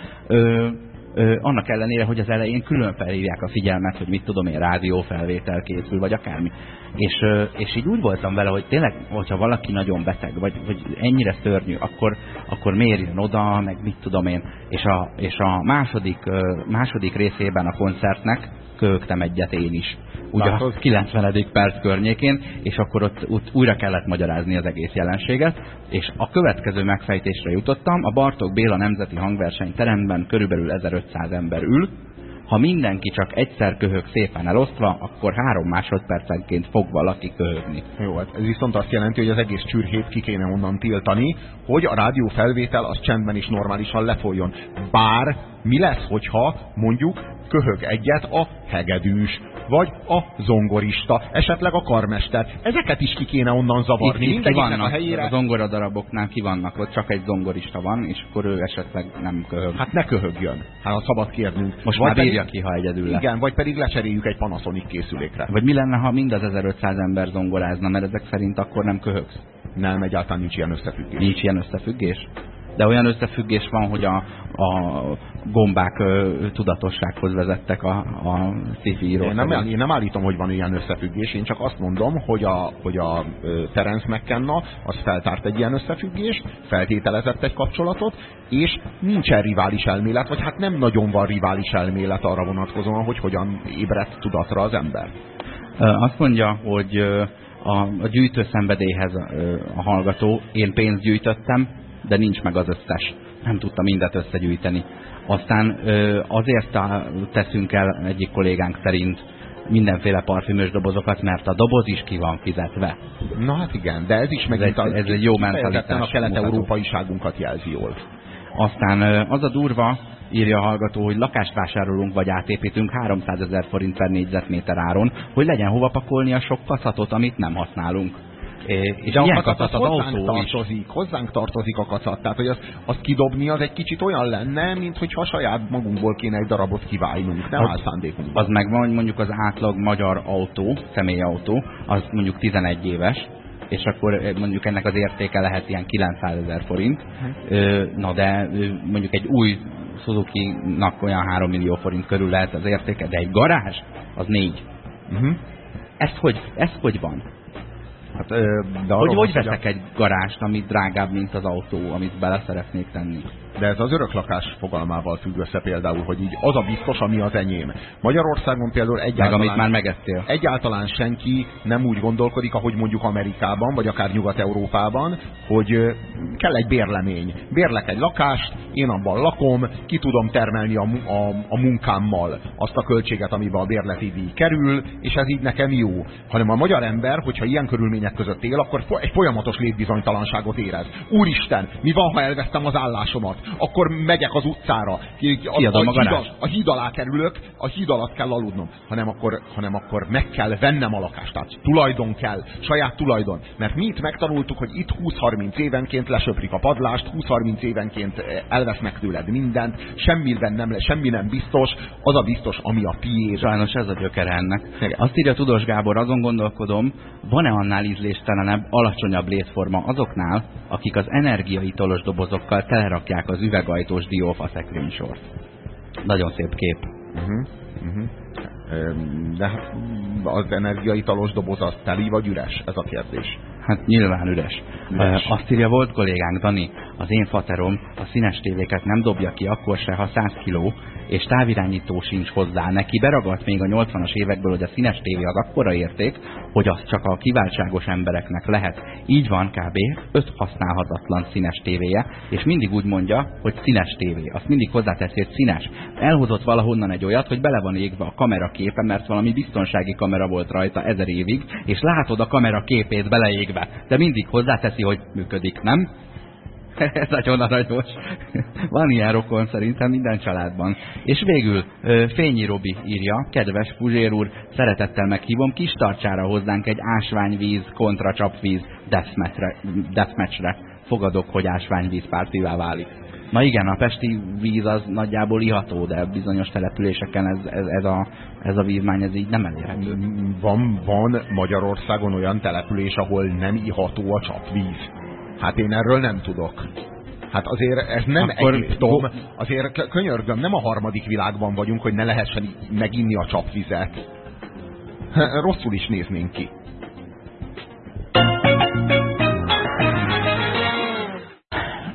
ö, annak ellenére, hogy az elején külön felhívják a figyelmet, hogy mit tudom én, rádiófelvétel készül, vagy akármi. És, és így úgy voltam vele, hogy tényleg, hogyha valaki nagyon beteg, vagy, vagy ennyire szörnyű, akkor, akkor mérjen oda, meg mit tudom én. És a, és a második, második részében a koncertnek köhögtem egyet én is ugye a 90. perc környékén, és akkor ott, ott újra kellett magyarázni az egész jelenséget, és a következő megfejtésre jutottam, a Bartók Béla Nemzeti Hangverseny teremben körülbelül 1500 ember ül, Ha mindenki csak egyszer köhög szépen elosztva, akkor három másodpercenként fog valaki köhögni. Jó, hát ez viszont azt jelenti, hogy az egész csürhét ki kéne onnan tiltani, hogy a rádió felvétel az csendben is normálisan lefolyjon. Bár mi lesz, hogyha mondjuk köhög egyet a hegedűs, vagy a zongorista, esetleg a karmester. Ezeket is ki kéne onnan zavarni. Itt, itt vannak, a helyére. A zongoradaraboknál ki vannak, ott csak egy zongorista van, és akkor ő esetleg nem köhög. Hát ne köhögjön, hát ha szabad kérnünk. Most vagy már bírja ki, ha egyedül lesz. Igen, vagy pedig lecseréljük egy Panasonic készülékre. Vagy mi lenne, ha mind az 1500 ember zongorázna, mert ezek szerint akkor nem köhögsz? Nem, egyáltalán nincs ilyen összefüggés. Nincs ilyen összefüggés? De olyan összefüggés van, hogy a, a gombák ö, tudatossághoz vezettek a, a sci-fi én nem, én nem állítom, hogy van ilyen összefüggés, én csak azt mondom, hogy a, hogy a Terence McKenna az feltárt egy ilyen összefüggés, feltételezett egy kapcsolatot, és nincsen rivális elmélet, vagy hát nem nagyon van rivális elmélet arra vonatkozóan, hogy hogyan ébredt tudatra az ember. Azt mondja, hogy a, a gyűjtő szenvedélyhez a hallgató, én pénzt gyűjtöttem, de nincs meg az összes. Nem tudta mindet összegyűjteni. Aztán azért teszünk el egyik kollégánk szerint mindenféle parfümös dobozokat, mert a doboz is ki van fizetve. Na hát igen, de ez is megint ez, ez egy jó mentalitás. a kelet-európaiságunkat jelzi jól. Aztán az a durva, írja a hallgató, hogy lakást vásárolunk vagy átépítünk 300 ezer forint per négyzetméter áron, hogy legyen hova pakolni a sok kaszatot, amit nem használunk. És a kacat az hozzánk tartozik, hozzánk tartozik a kacat. Tehát, hogy azt, azt kidobni az egy kicsit olyan lenne, mint hogyha saját magunkból kéne egy darabot kiváljnunk. Nem áll szándékunk. Az megvan, hogy mondjuk az átlag magyar autó, személyautó, az mondjuk 11 éves, és akkor mondjuk ennek az értéke lehet ilyen 900 ezer forint. Hm. Na de mondjuk egy új Suzuki-nak olyan 3 millió forint körül lehet az értéke, de egy garázs az 4. Uh -huh. Ez hogy, ez hogy van? Hát, de hogy hogy veszek egy garást, ami drágább, mint az autó, amit bele szeretnék tenni? De ez az öröklakás fogalmával függ össze például, hogy így az a biztos, ami az enyém. Magyarországon például egyáltalán, Meg amit már megettél. egyáltalán senki nem úgy gondolkodik, ahogy mondjuk Amerikában, vagy akár Nyugat-Európában, hogy kell egy bérlemény. Bérlek egy lakást, én abban lakom, ki tudom termelni a, a, a munkámmal azt a költséget, amiben a bérleti díj kerül, és ez így nekem jó. Hanem a magyar ember, hogyha ilyen körülmények között él, akkor egy folyamatos létbizonytalanságot érez. Úristen, mi van, ha elvesztem az állásomat? Akkor megyek az utcára, a, a, a, híd, a híd alá kerülök, a híd alatt kell aludnom, hanem akkor, hanem akkor meg kell vennem a lakást. Tehát tulajdon kell, saját tulajdon. Mert mi itt megtanultuk, hogy itt 20-30 évenként lesöprik a padlást, 20-30 évenként eh, elvesznek tőled mindent, semmiben nem, semmi nem biztos, az a biztos, ami a tiéd. Sajnos ez a gyökere ennek. Igen. Azt írja Tudós Gábor, azon gondolkodom, van-e annál ízléstelenebb, alacsonyabb létforma azoknál, akik az energiaitolos dobozokkal telerakják az üvegajtós diófa szekrénysort. Nagyon szép kép. Uh -huh, uh -huh. De hát az energiaitalos doboz az teli vagy üres? Ez a kérdés. Hát nyilván üres. üres. Azt írja volt kollégánk, Dani, az én faterom a színes tévéket nem dobja ki akkor se, ha 100 kiló, és távirányító sincs hozzá. Neki beragadt még a 80-as évekből, hogy a színes tévé az akkora érték, hogy az csak a kiváltságos embereknek lehet. Így van kb. öt használhatatlan színes tévéje, és mindig úgy mondja, hogy színes tévé. Azt mindig hozzáteszi, hogy színes. Elhozott valahonnan egy olyat, hogy bele van égve a kamera képe, mert valami biztonsági kamera volt rajta ezer évig, és látod a kamera képét beleégve. De mindig hozzáteszi, hogy működik, nem? Ez nagyon aranyos. Van ilyen rokon szerintem minden családban. És végül Fényi Robi írja, kedves Puzsér úr, szeretettel meghívom, kis tartsára hozzánk egy ásványvíz kontra csapvíz deathmatchre. Fogadok, hogy ásványvíz pártivá válik. Na igen, a pesti víz az nagyjából iható, de bizonyos településeken ez, ez, ez, a, ez a vízmány ez így nem elérhető. Van, van Magyarországon olyan település, ahol nem iható a csapvíz? Hát én erről nem tudok. Hát azért ez nem Akkor Egyiptom, azért könyörgöm, nem a harmadik világban vagyunk, hogy ne lehessen meginni a csapvizet. Rosszul is néznénk ki.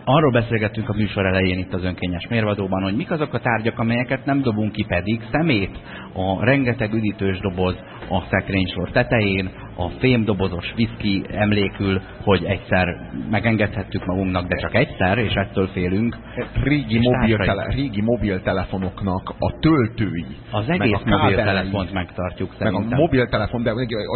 Arról beszélgettünk a műsor elején itt az önkényes mérvadóban, hogy mik azok a tárgyak, amelyeket nem dobunk ki pedig szemét, a rengeteg üdítős doboz a szekrénysor tetején, a fémdobozos viszki emlékül, hogy egyszer megengedhettük magunknak, de csak egyszer, és ettől félünk. Régi, mobiltele, régi mobiltelefonoknak a töltői. Az egész mobiltelefont megtartjuk szerintem. Meg a mobiltelefon, de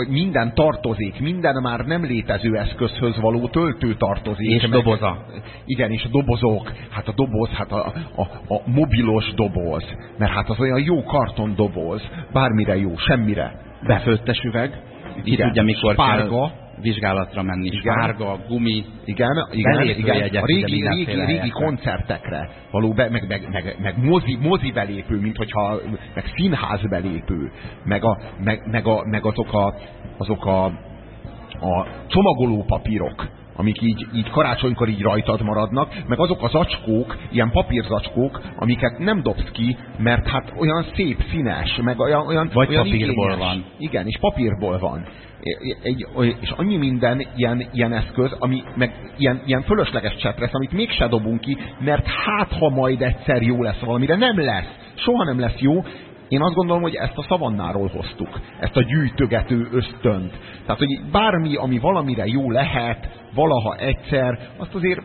minden tartozik, minden már nem létező eszközhöz való töltő tartozik. És meg, doboza. Igen, és a dobozok. Hát a doboz, hát a, a, a mobilos doboz. Mert hát az olyan jó karton doboz, bármire jó, semmire. Befőttes üveg, ki tudja, mikor Spárga. kell vizsgálatra menni. Igen. Spárga, gumi, igen, igen, igen. a régi, régi, régi koncertekre való be, meg, meg, meg, meg mozi, mozi belépő, mint hogyha, meg színház belépő, meg, a, meg, meg, a, meg azok a, azok a, a csomagoló papírok, amik így, így karácsonykor így rajtad maradnak, meg azok az zacskók, ilyen papírzacskók, amiket nem dobsz ki, mert hát olyan szép, színes, meg olyan, olyan Vagy olyan papírból igényes. van. Igen, és papírból van. Egy, és annyi minden ilyen, ilyen eszköz, ami meg ilyen, ilyen fölösleges csepresz, amit mégse dobunk ki, mert hát ha majd egyszer jó lesz valamire, nem lesz. Soha nem lesz jó, én azt gondolom, hogy ezt a szavannáról hoztuk, ezt a gyűjtögető ösztönt. Tehát, hogy bármi, ami valamire jó lehet, valaha egyszer, azt azért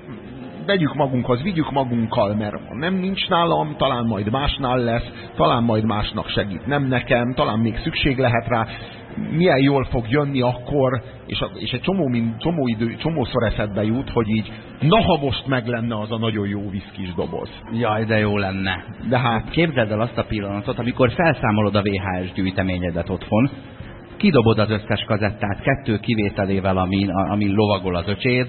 vegyük magunkhoz, vigyük magunkkal, mert nem nincs nálam, talán majd másnál lesz, talán majd másnak segít, nem nekem, talán még szükség lehet rá, milyen jól fog jönni akkor, és, a, és egy csomó, mind, csomó idő, csomószor eszedbe jut, hogy így, na ha most meg lenne az a nagyon jó viszkis doboz. Jaj, de jó lenne. De hát képzeld el azt a pillanatot, amikor felszámolod a VHS gyűjteményedet otthon, kidobod az összes kazettát, kettő kivételével, amin, amin lovagol az öcséd,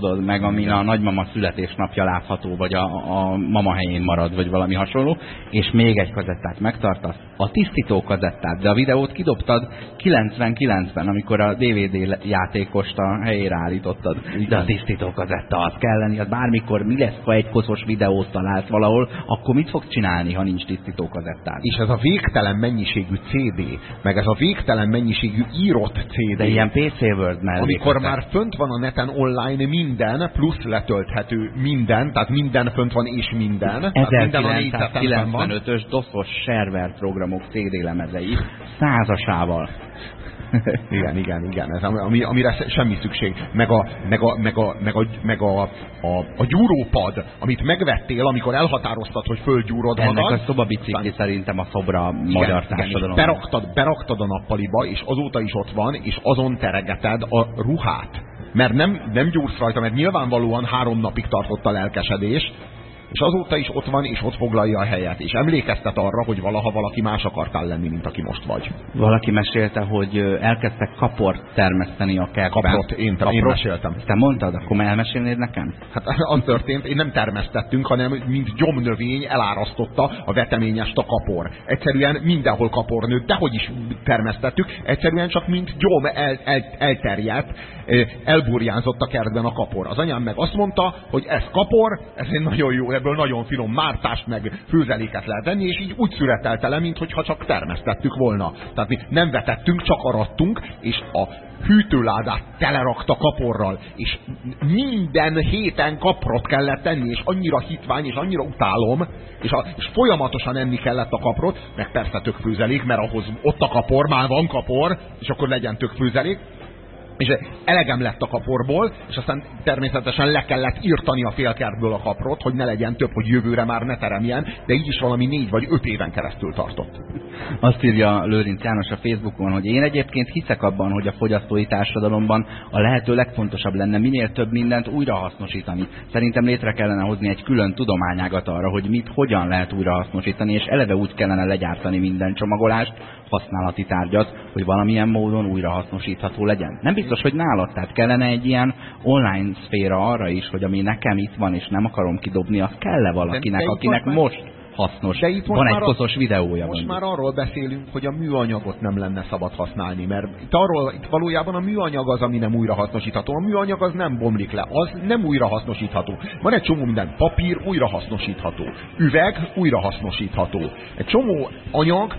tudod, meg amin a nagymama születésnapja látható, vagy a, a mama helyén marad, vagy valami hasonló, és még egy kazettát megtartasz, a tisztító kazettát, de a videót kidobtad 99-ben, amikor a DVD játékost a helyére állítottad. De a tisztító kazetta az kell lenni, az bármikor mi lesz, ha egy koszos videót találsz valahol, akkor mit fog csinálni, ha nincs tisztító kazettát? És ez a végtelen mennyiségű CD, meg ez a végtelen mennyiségű írott CD. De ilyen PC Word. Amikor már fönt van a neten online minden, plusz letölthető minden, tehát minden fönt van és minden. 1995-ös DOS-os server programok CD lemezei százasával. igen, igen, igen. Ez, ami, amire semmi szükség. Meg a, meg a, meg a, meg a, meg a, a, a gyúrópad, amit megvettél, amikor elhatároztad, hogy földgyúrod Ennek magad. a szobabicikli szerintem a szobra igen, magyar társadalom. Beraktad, beraktad a nappaliba, és azóta is ott van, és azon teregeted a ruhát mert nem, nem gyúrsz rajta, mert nyilvánvalóan három napig tartott a lelkesedés, és azóta is ott van, és ott foglalja a helyet, és emlékeztet arra, hogy valaha valaki más akartál lenni, mint aki most vagy. Valaki mesélte, hogy elkezdtek kaport termeszteni a kertben. Kaprot, én, Kaprot. én meséltem. Te mondtad, akkor elmesélnéd nekem? Hát az történt, én nem termesztettünk, hanem mint gyomnövény elárasztotta a veteményest a kapor. Egyszerűen mindenhol kapor nőtt, dehogy is termesztettük, egyszerűen csak mint gyom el, el, elterjedt, elburjánzott a kertben a kapor. Az anyám meg azt mondta, hogy ez kapor, ez egy nagyon jó ebből nagyon finom mártást meg főzeléket lehet tenni, és így úgy szüretelte le, mintha csak termesztettük volna. Tehát mi nem vetettünk, csak arattunk, és a hűtőládát telerakta kaporral, és minden héten kaprot kellett tenni, és annyira hitvány, és annyira utálom, és, a, és folyamatosan enni kellett a kaprot, meg persze tök főzelék, mert ahhoz ott a kapor, már van kapor, és akkor legyen tök főzelék, és elegem lett a kaporból, és aztán természetesen le kellett írtani a félkertből a kaprot, hogy ne legyen több, hogy jövőre már ne teremjen, de így is valami négy vagy öt éven keresztül tartott. Azt írja Lőrinc János a Facebookon, hogy én egyébként hiszek abban, hogy a fogyasztói társadalomban a lehető legfontosabb lenne minél több mindent újrahasznosítani. Szerintem létre kellene hozni egy külön tudományágat arra, hogy mit hogyan lehet újrahasznosítani, és eleve úgy kellene legyártani minden csomagolást, használati tárgyat, hogy valamilyen módon újrahasznosítható legyen. Nem biztos, hogy nálad, tehát kellene egy ilyen online szféra arra is, hogy ami nekem itt van, és nem akarom kidobni, az kell-e valakinek, akinek most, most hasznos. De itt most van egy koszos videója. Most mondjuk. már arról beszélünk, hogy a műanyagot nem lenne szabad használni, mert itt, arról, itt valójában a műanyag az, ami nem újrahasznosítható. A műanyag az nem bomlik le, az nem újrahasznosítható. Van egy csomó minden, papír újrahasznosítható, üveg újrahasznosítható. Egy csomó anyag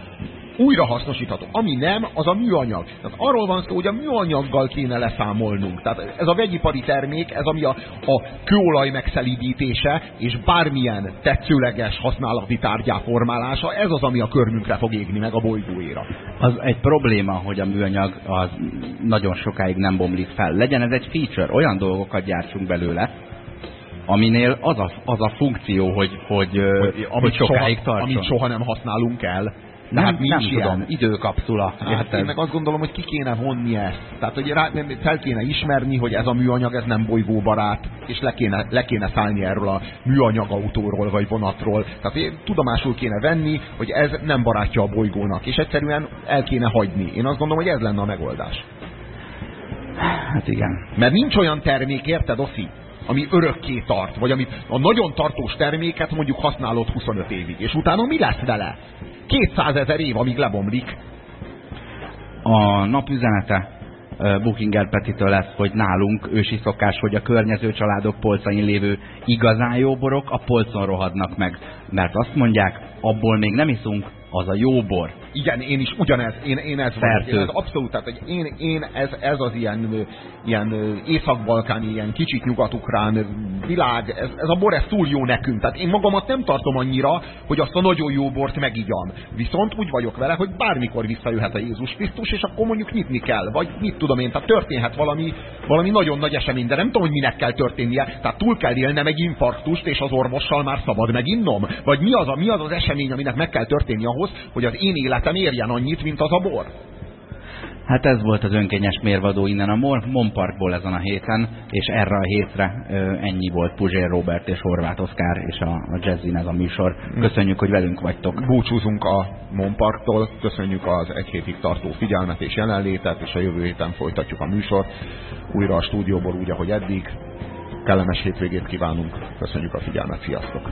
újrahasznosítható. Ami nem, az a műanyag. Tehát arról van szó, hogy a műanyaggal kéne leszámolnunk. Tehát ez a vegyipari termék, ez ami a, a kőolaj megszelídítése és bármilyen tetszőleges használati tárgyá formálása, ez az, ami a körmünkre fog égni meg a bolygóéra. Az egy probléma, hogy a műanyag az nagyon sokáig nem bomlik fel. Legyen ez egy feature, olyan dolgokat gyártsunk belőle, aminél az a, az a funkció, hogy, hogy, hogy, amit hogy sokáig soha, tartson. Amit soha nem használunk el. Nem, hát nincs nem ilyen. tudom, időkapszula. Hát én meg azt gondolom, hogy ki kéne vonni ezt. Tehát, hogy rá, fel kéne ismerni, hogy ez a műanyag, ez nem bolygóbarát, és le kéne, le kéne szállni erről a műanyag autóról, vagy vonatról. Tehát tudomásul kéne venni, hogy ez nem barátja a bolygónak, és egyszerűen el kéne hagyni. Én azt gondolom, hogy ez lenne a megoldás. Hát igen. Mert nincs olyan termék, érted, Oszi? Ami örökké tart, vagy ami a nagyon tartós terméket mondjuk használod 25 évig, és utána mi lesz vele? 200 ezer év, amíg lebomlik. A napüzenete Bookinger Petitől lesz, hogy nálunk ősi szokás, hogy a környező családok polcain lévő igazán jó borok a polcon rohadnak meg. Mert azt mondják, abból még nem iszunk, az a jó bor. Igen, én is ugyanez, én, én ez vagyok, én ez abszolút, tehát hogy én, én ez, ez az ilyen, ilyen észak-balkáni, ilyen kicsit nyugat-ukrán világ, ez, ez a bor, ez túl jó nekünk. Tehát én magamat nem tartom annyira, hogy azt a nagyon jó bort megigyam. Viszont úgy vagyok vele, hogy bármikor visszajöhet a Jézus Krisztus, és akkor mondjuk nyitni kell, vagy mit tudom én, tehát történhet valami, valami nagyon nagy esemény, de nem tudom, hogy minek kell történnie. Tehát túl kell élnem egy infarktust, és az orvossal már szabad meginnom? Vagy mi az, a, mi az az esemény, aminek meg kell történnie ahhoz, hogy az én életem érjen annyit, mint az a bor. Hát ez volt az önkényes mérvadó innen a Mon Parkból ezen a héten, és erre a hétre ennyi volt Puzsér Robert és Horváth Oszkár és a, a Jazzin ez a műsor. Köszönjük, hogy velünk vagytok. Búcsúzunk a Mon Parktól, köszönjük az egy hétig tartó figyelmet és jelenlétet, és a jövő héten folytatjuk a műsort. Újra a stúdióból úgy, ahogy eddig. Kellemes hétvégét kívánunk, köszönjük a figyelmet, sziasztok!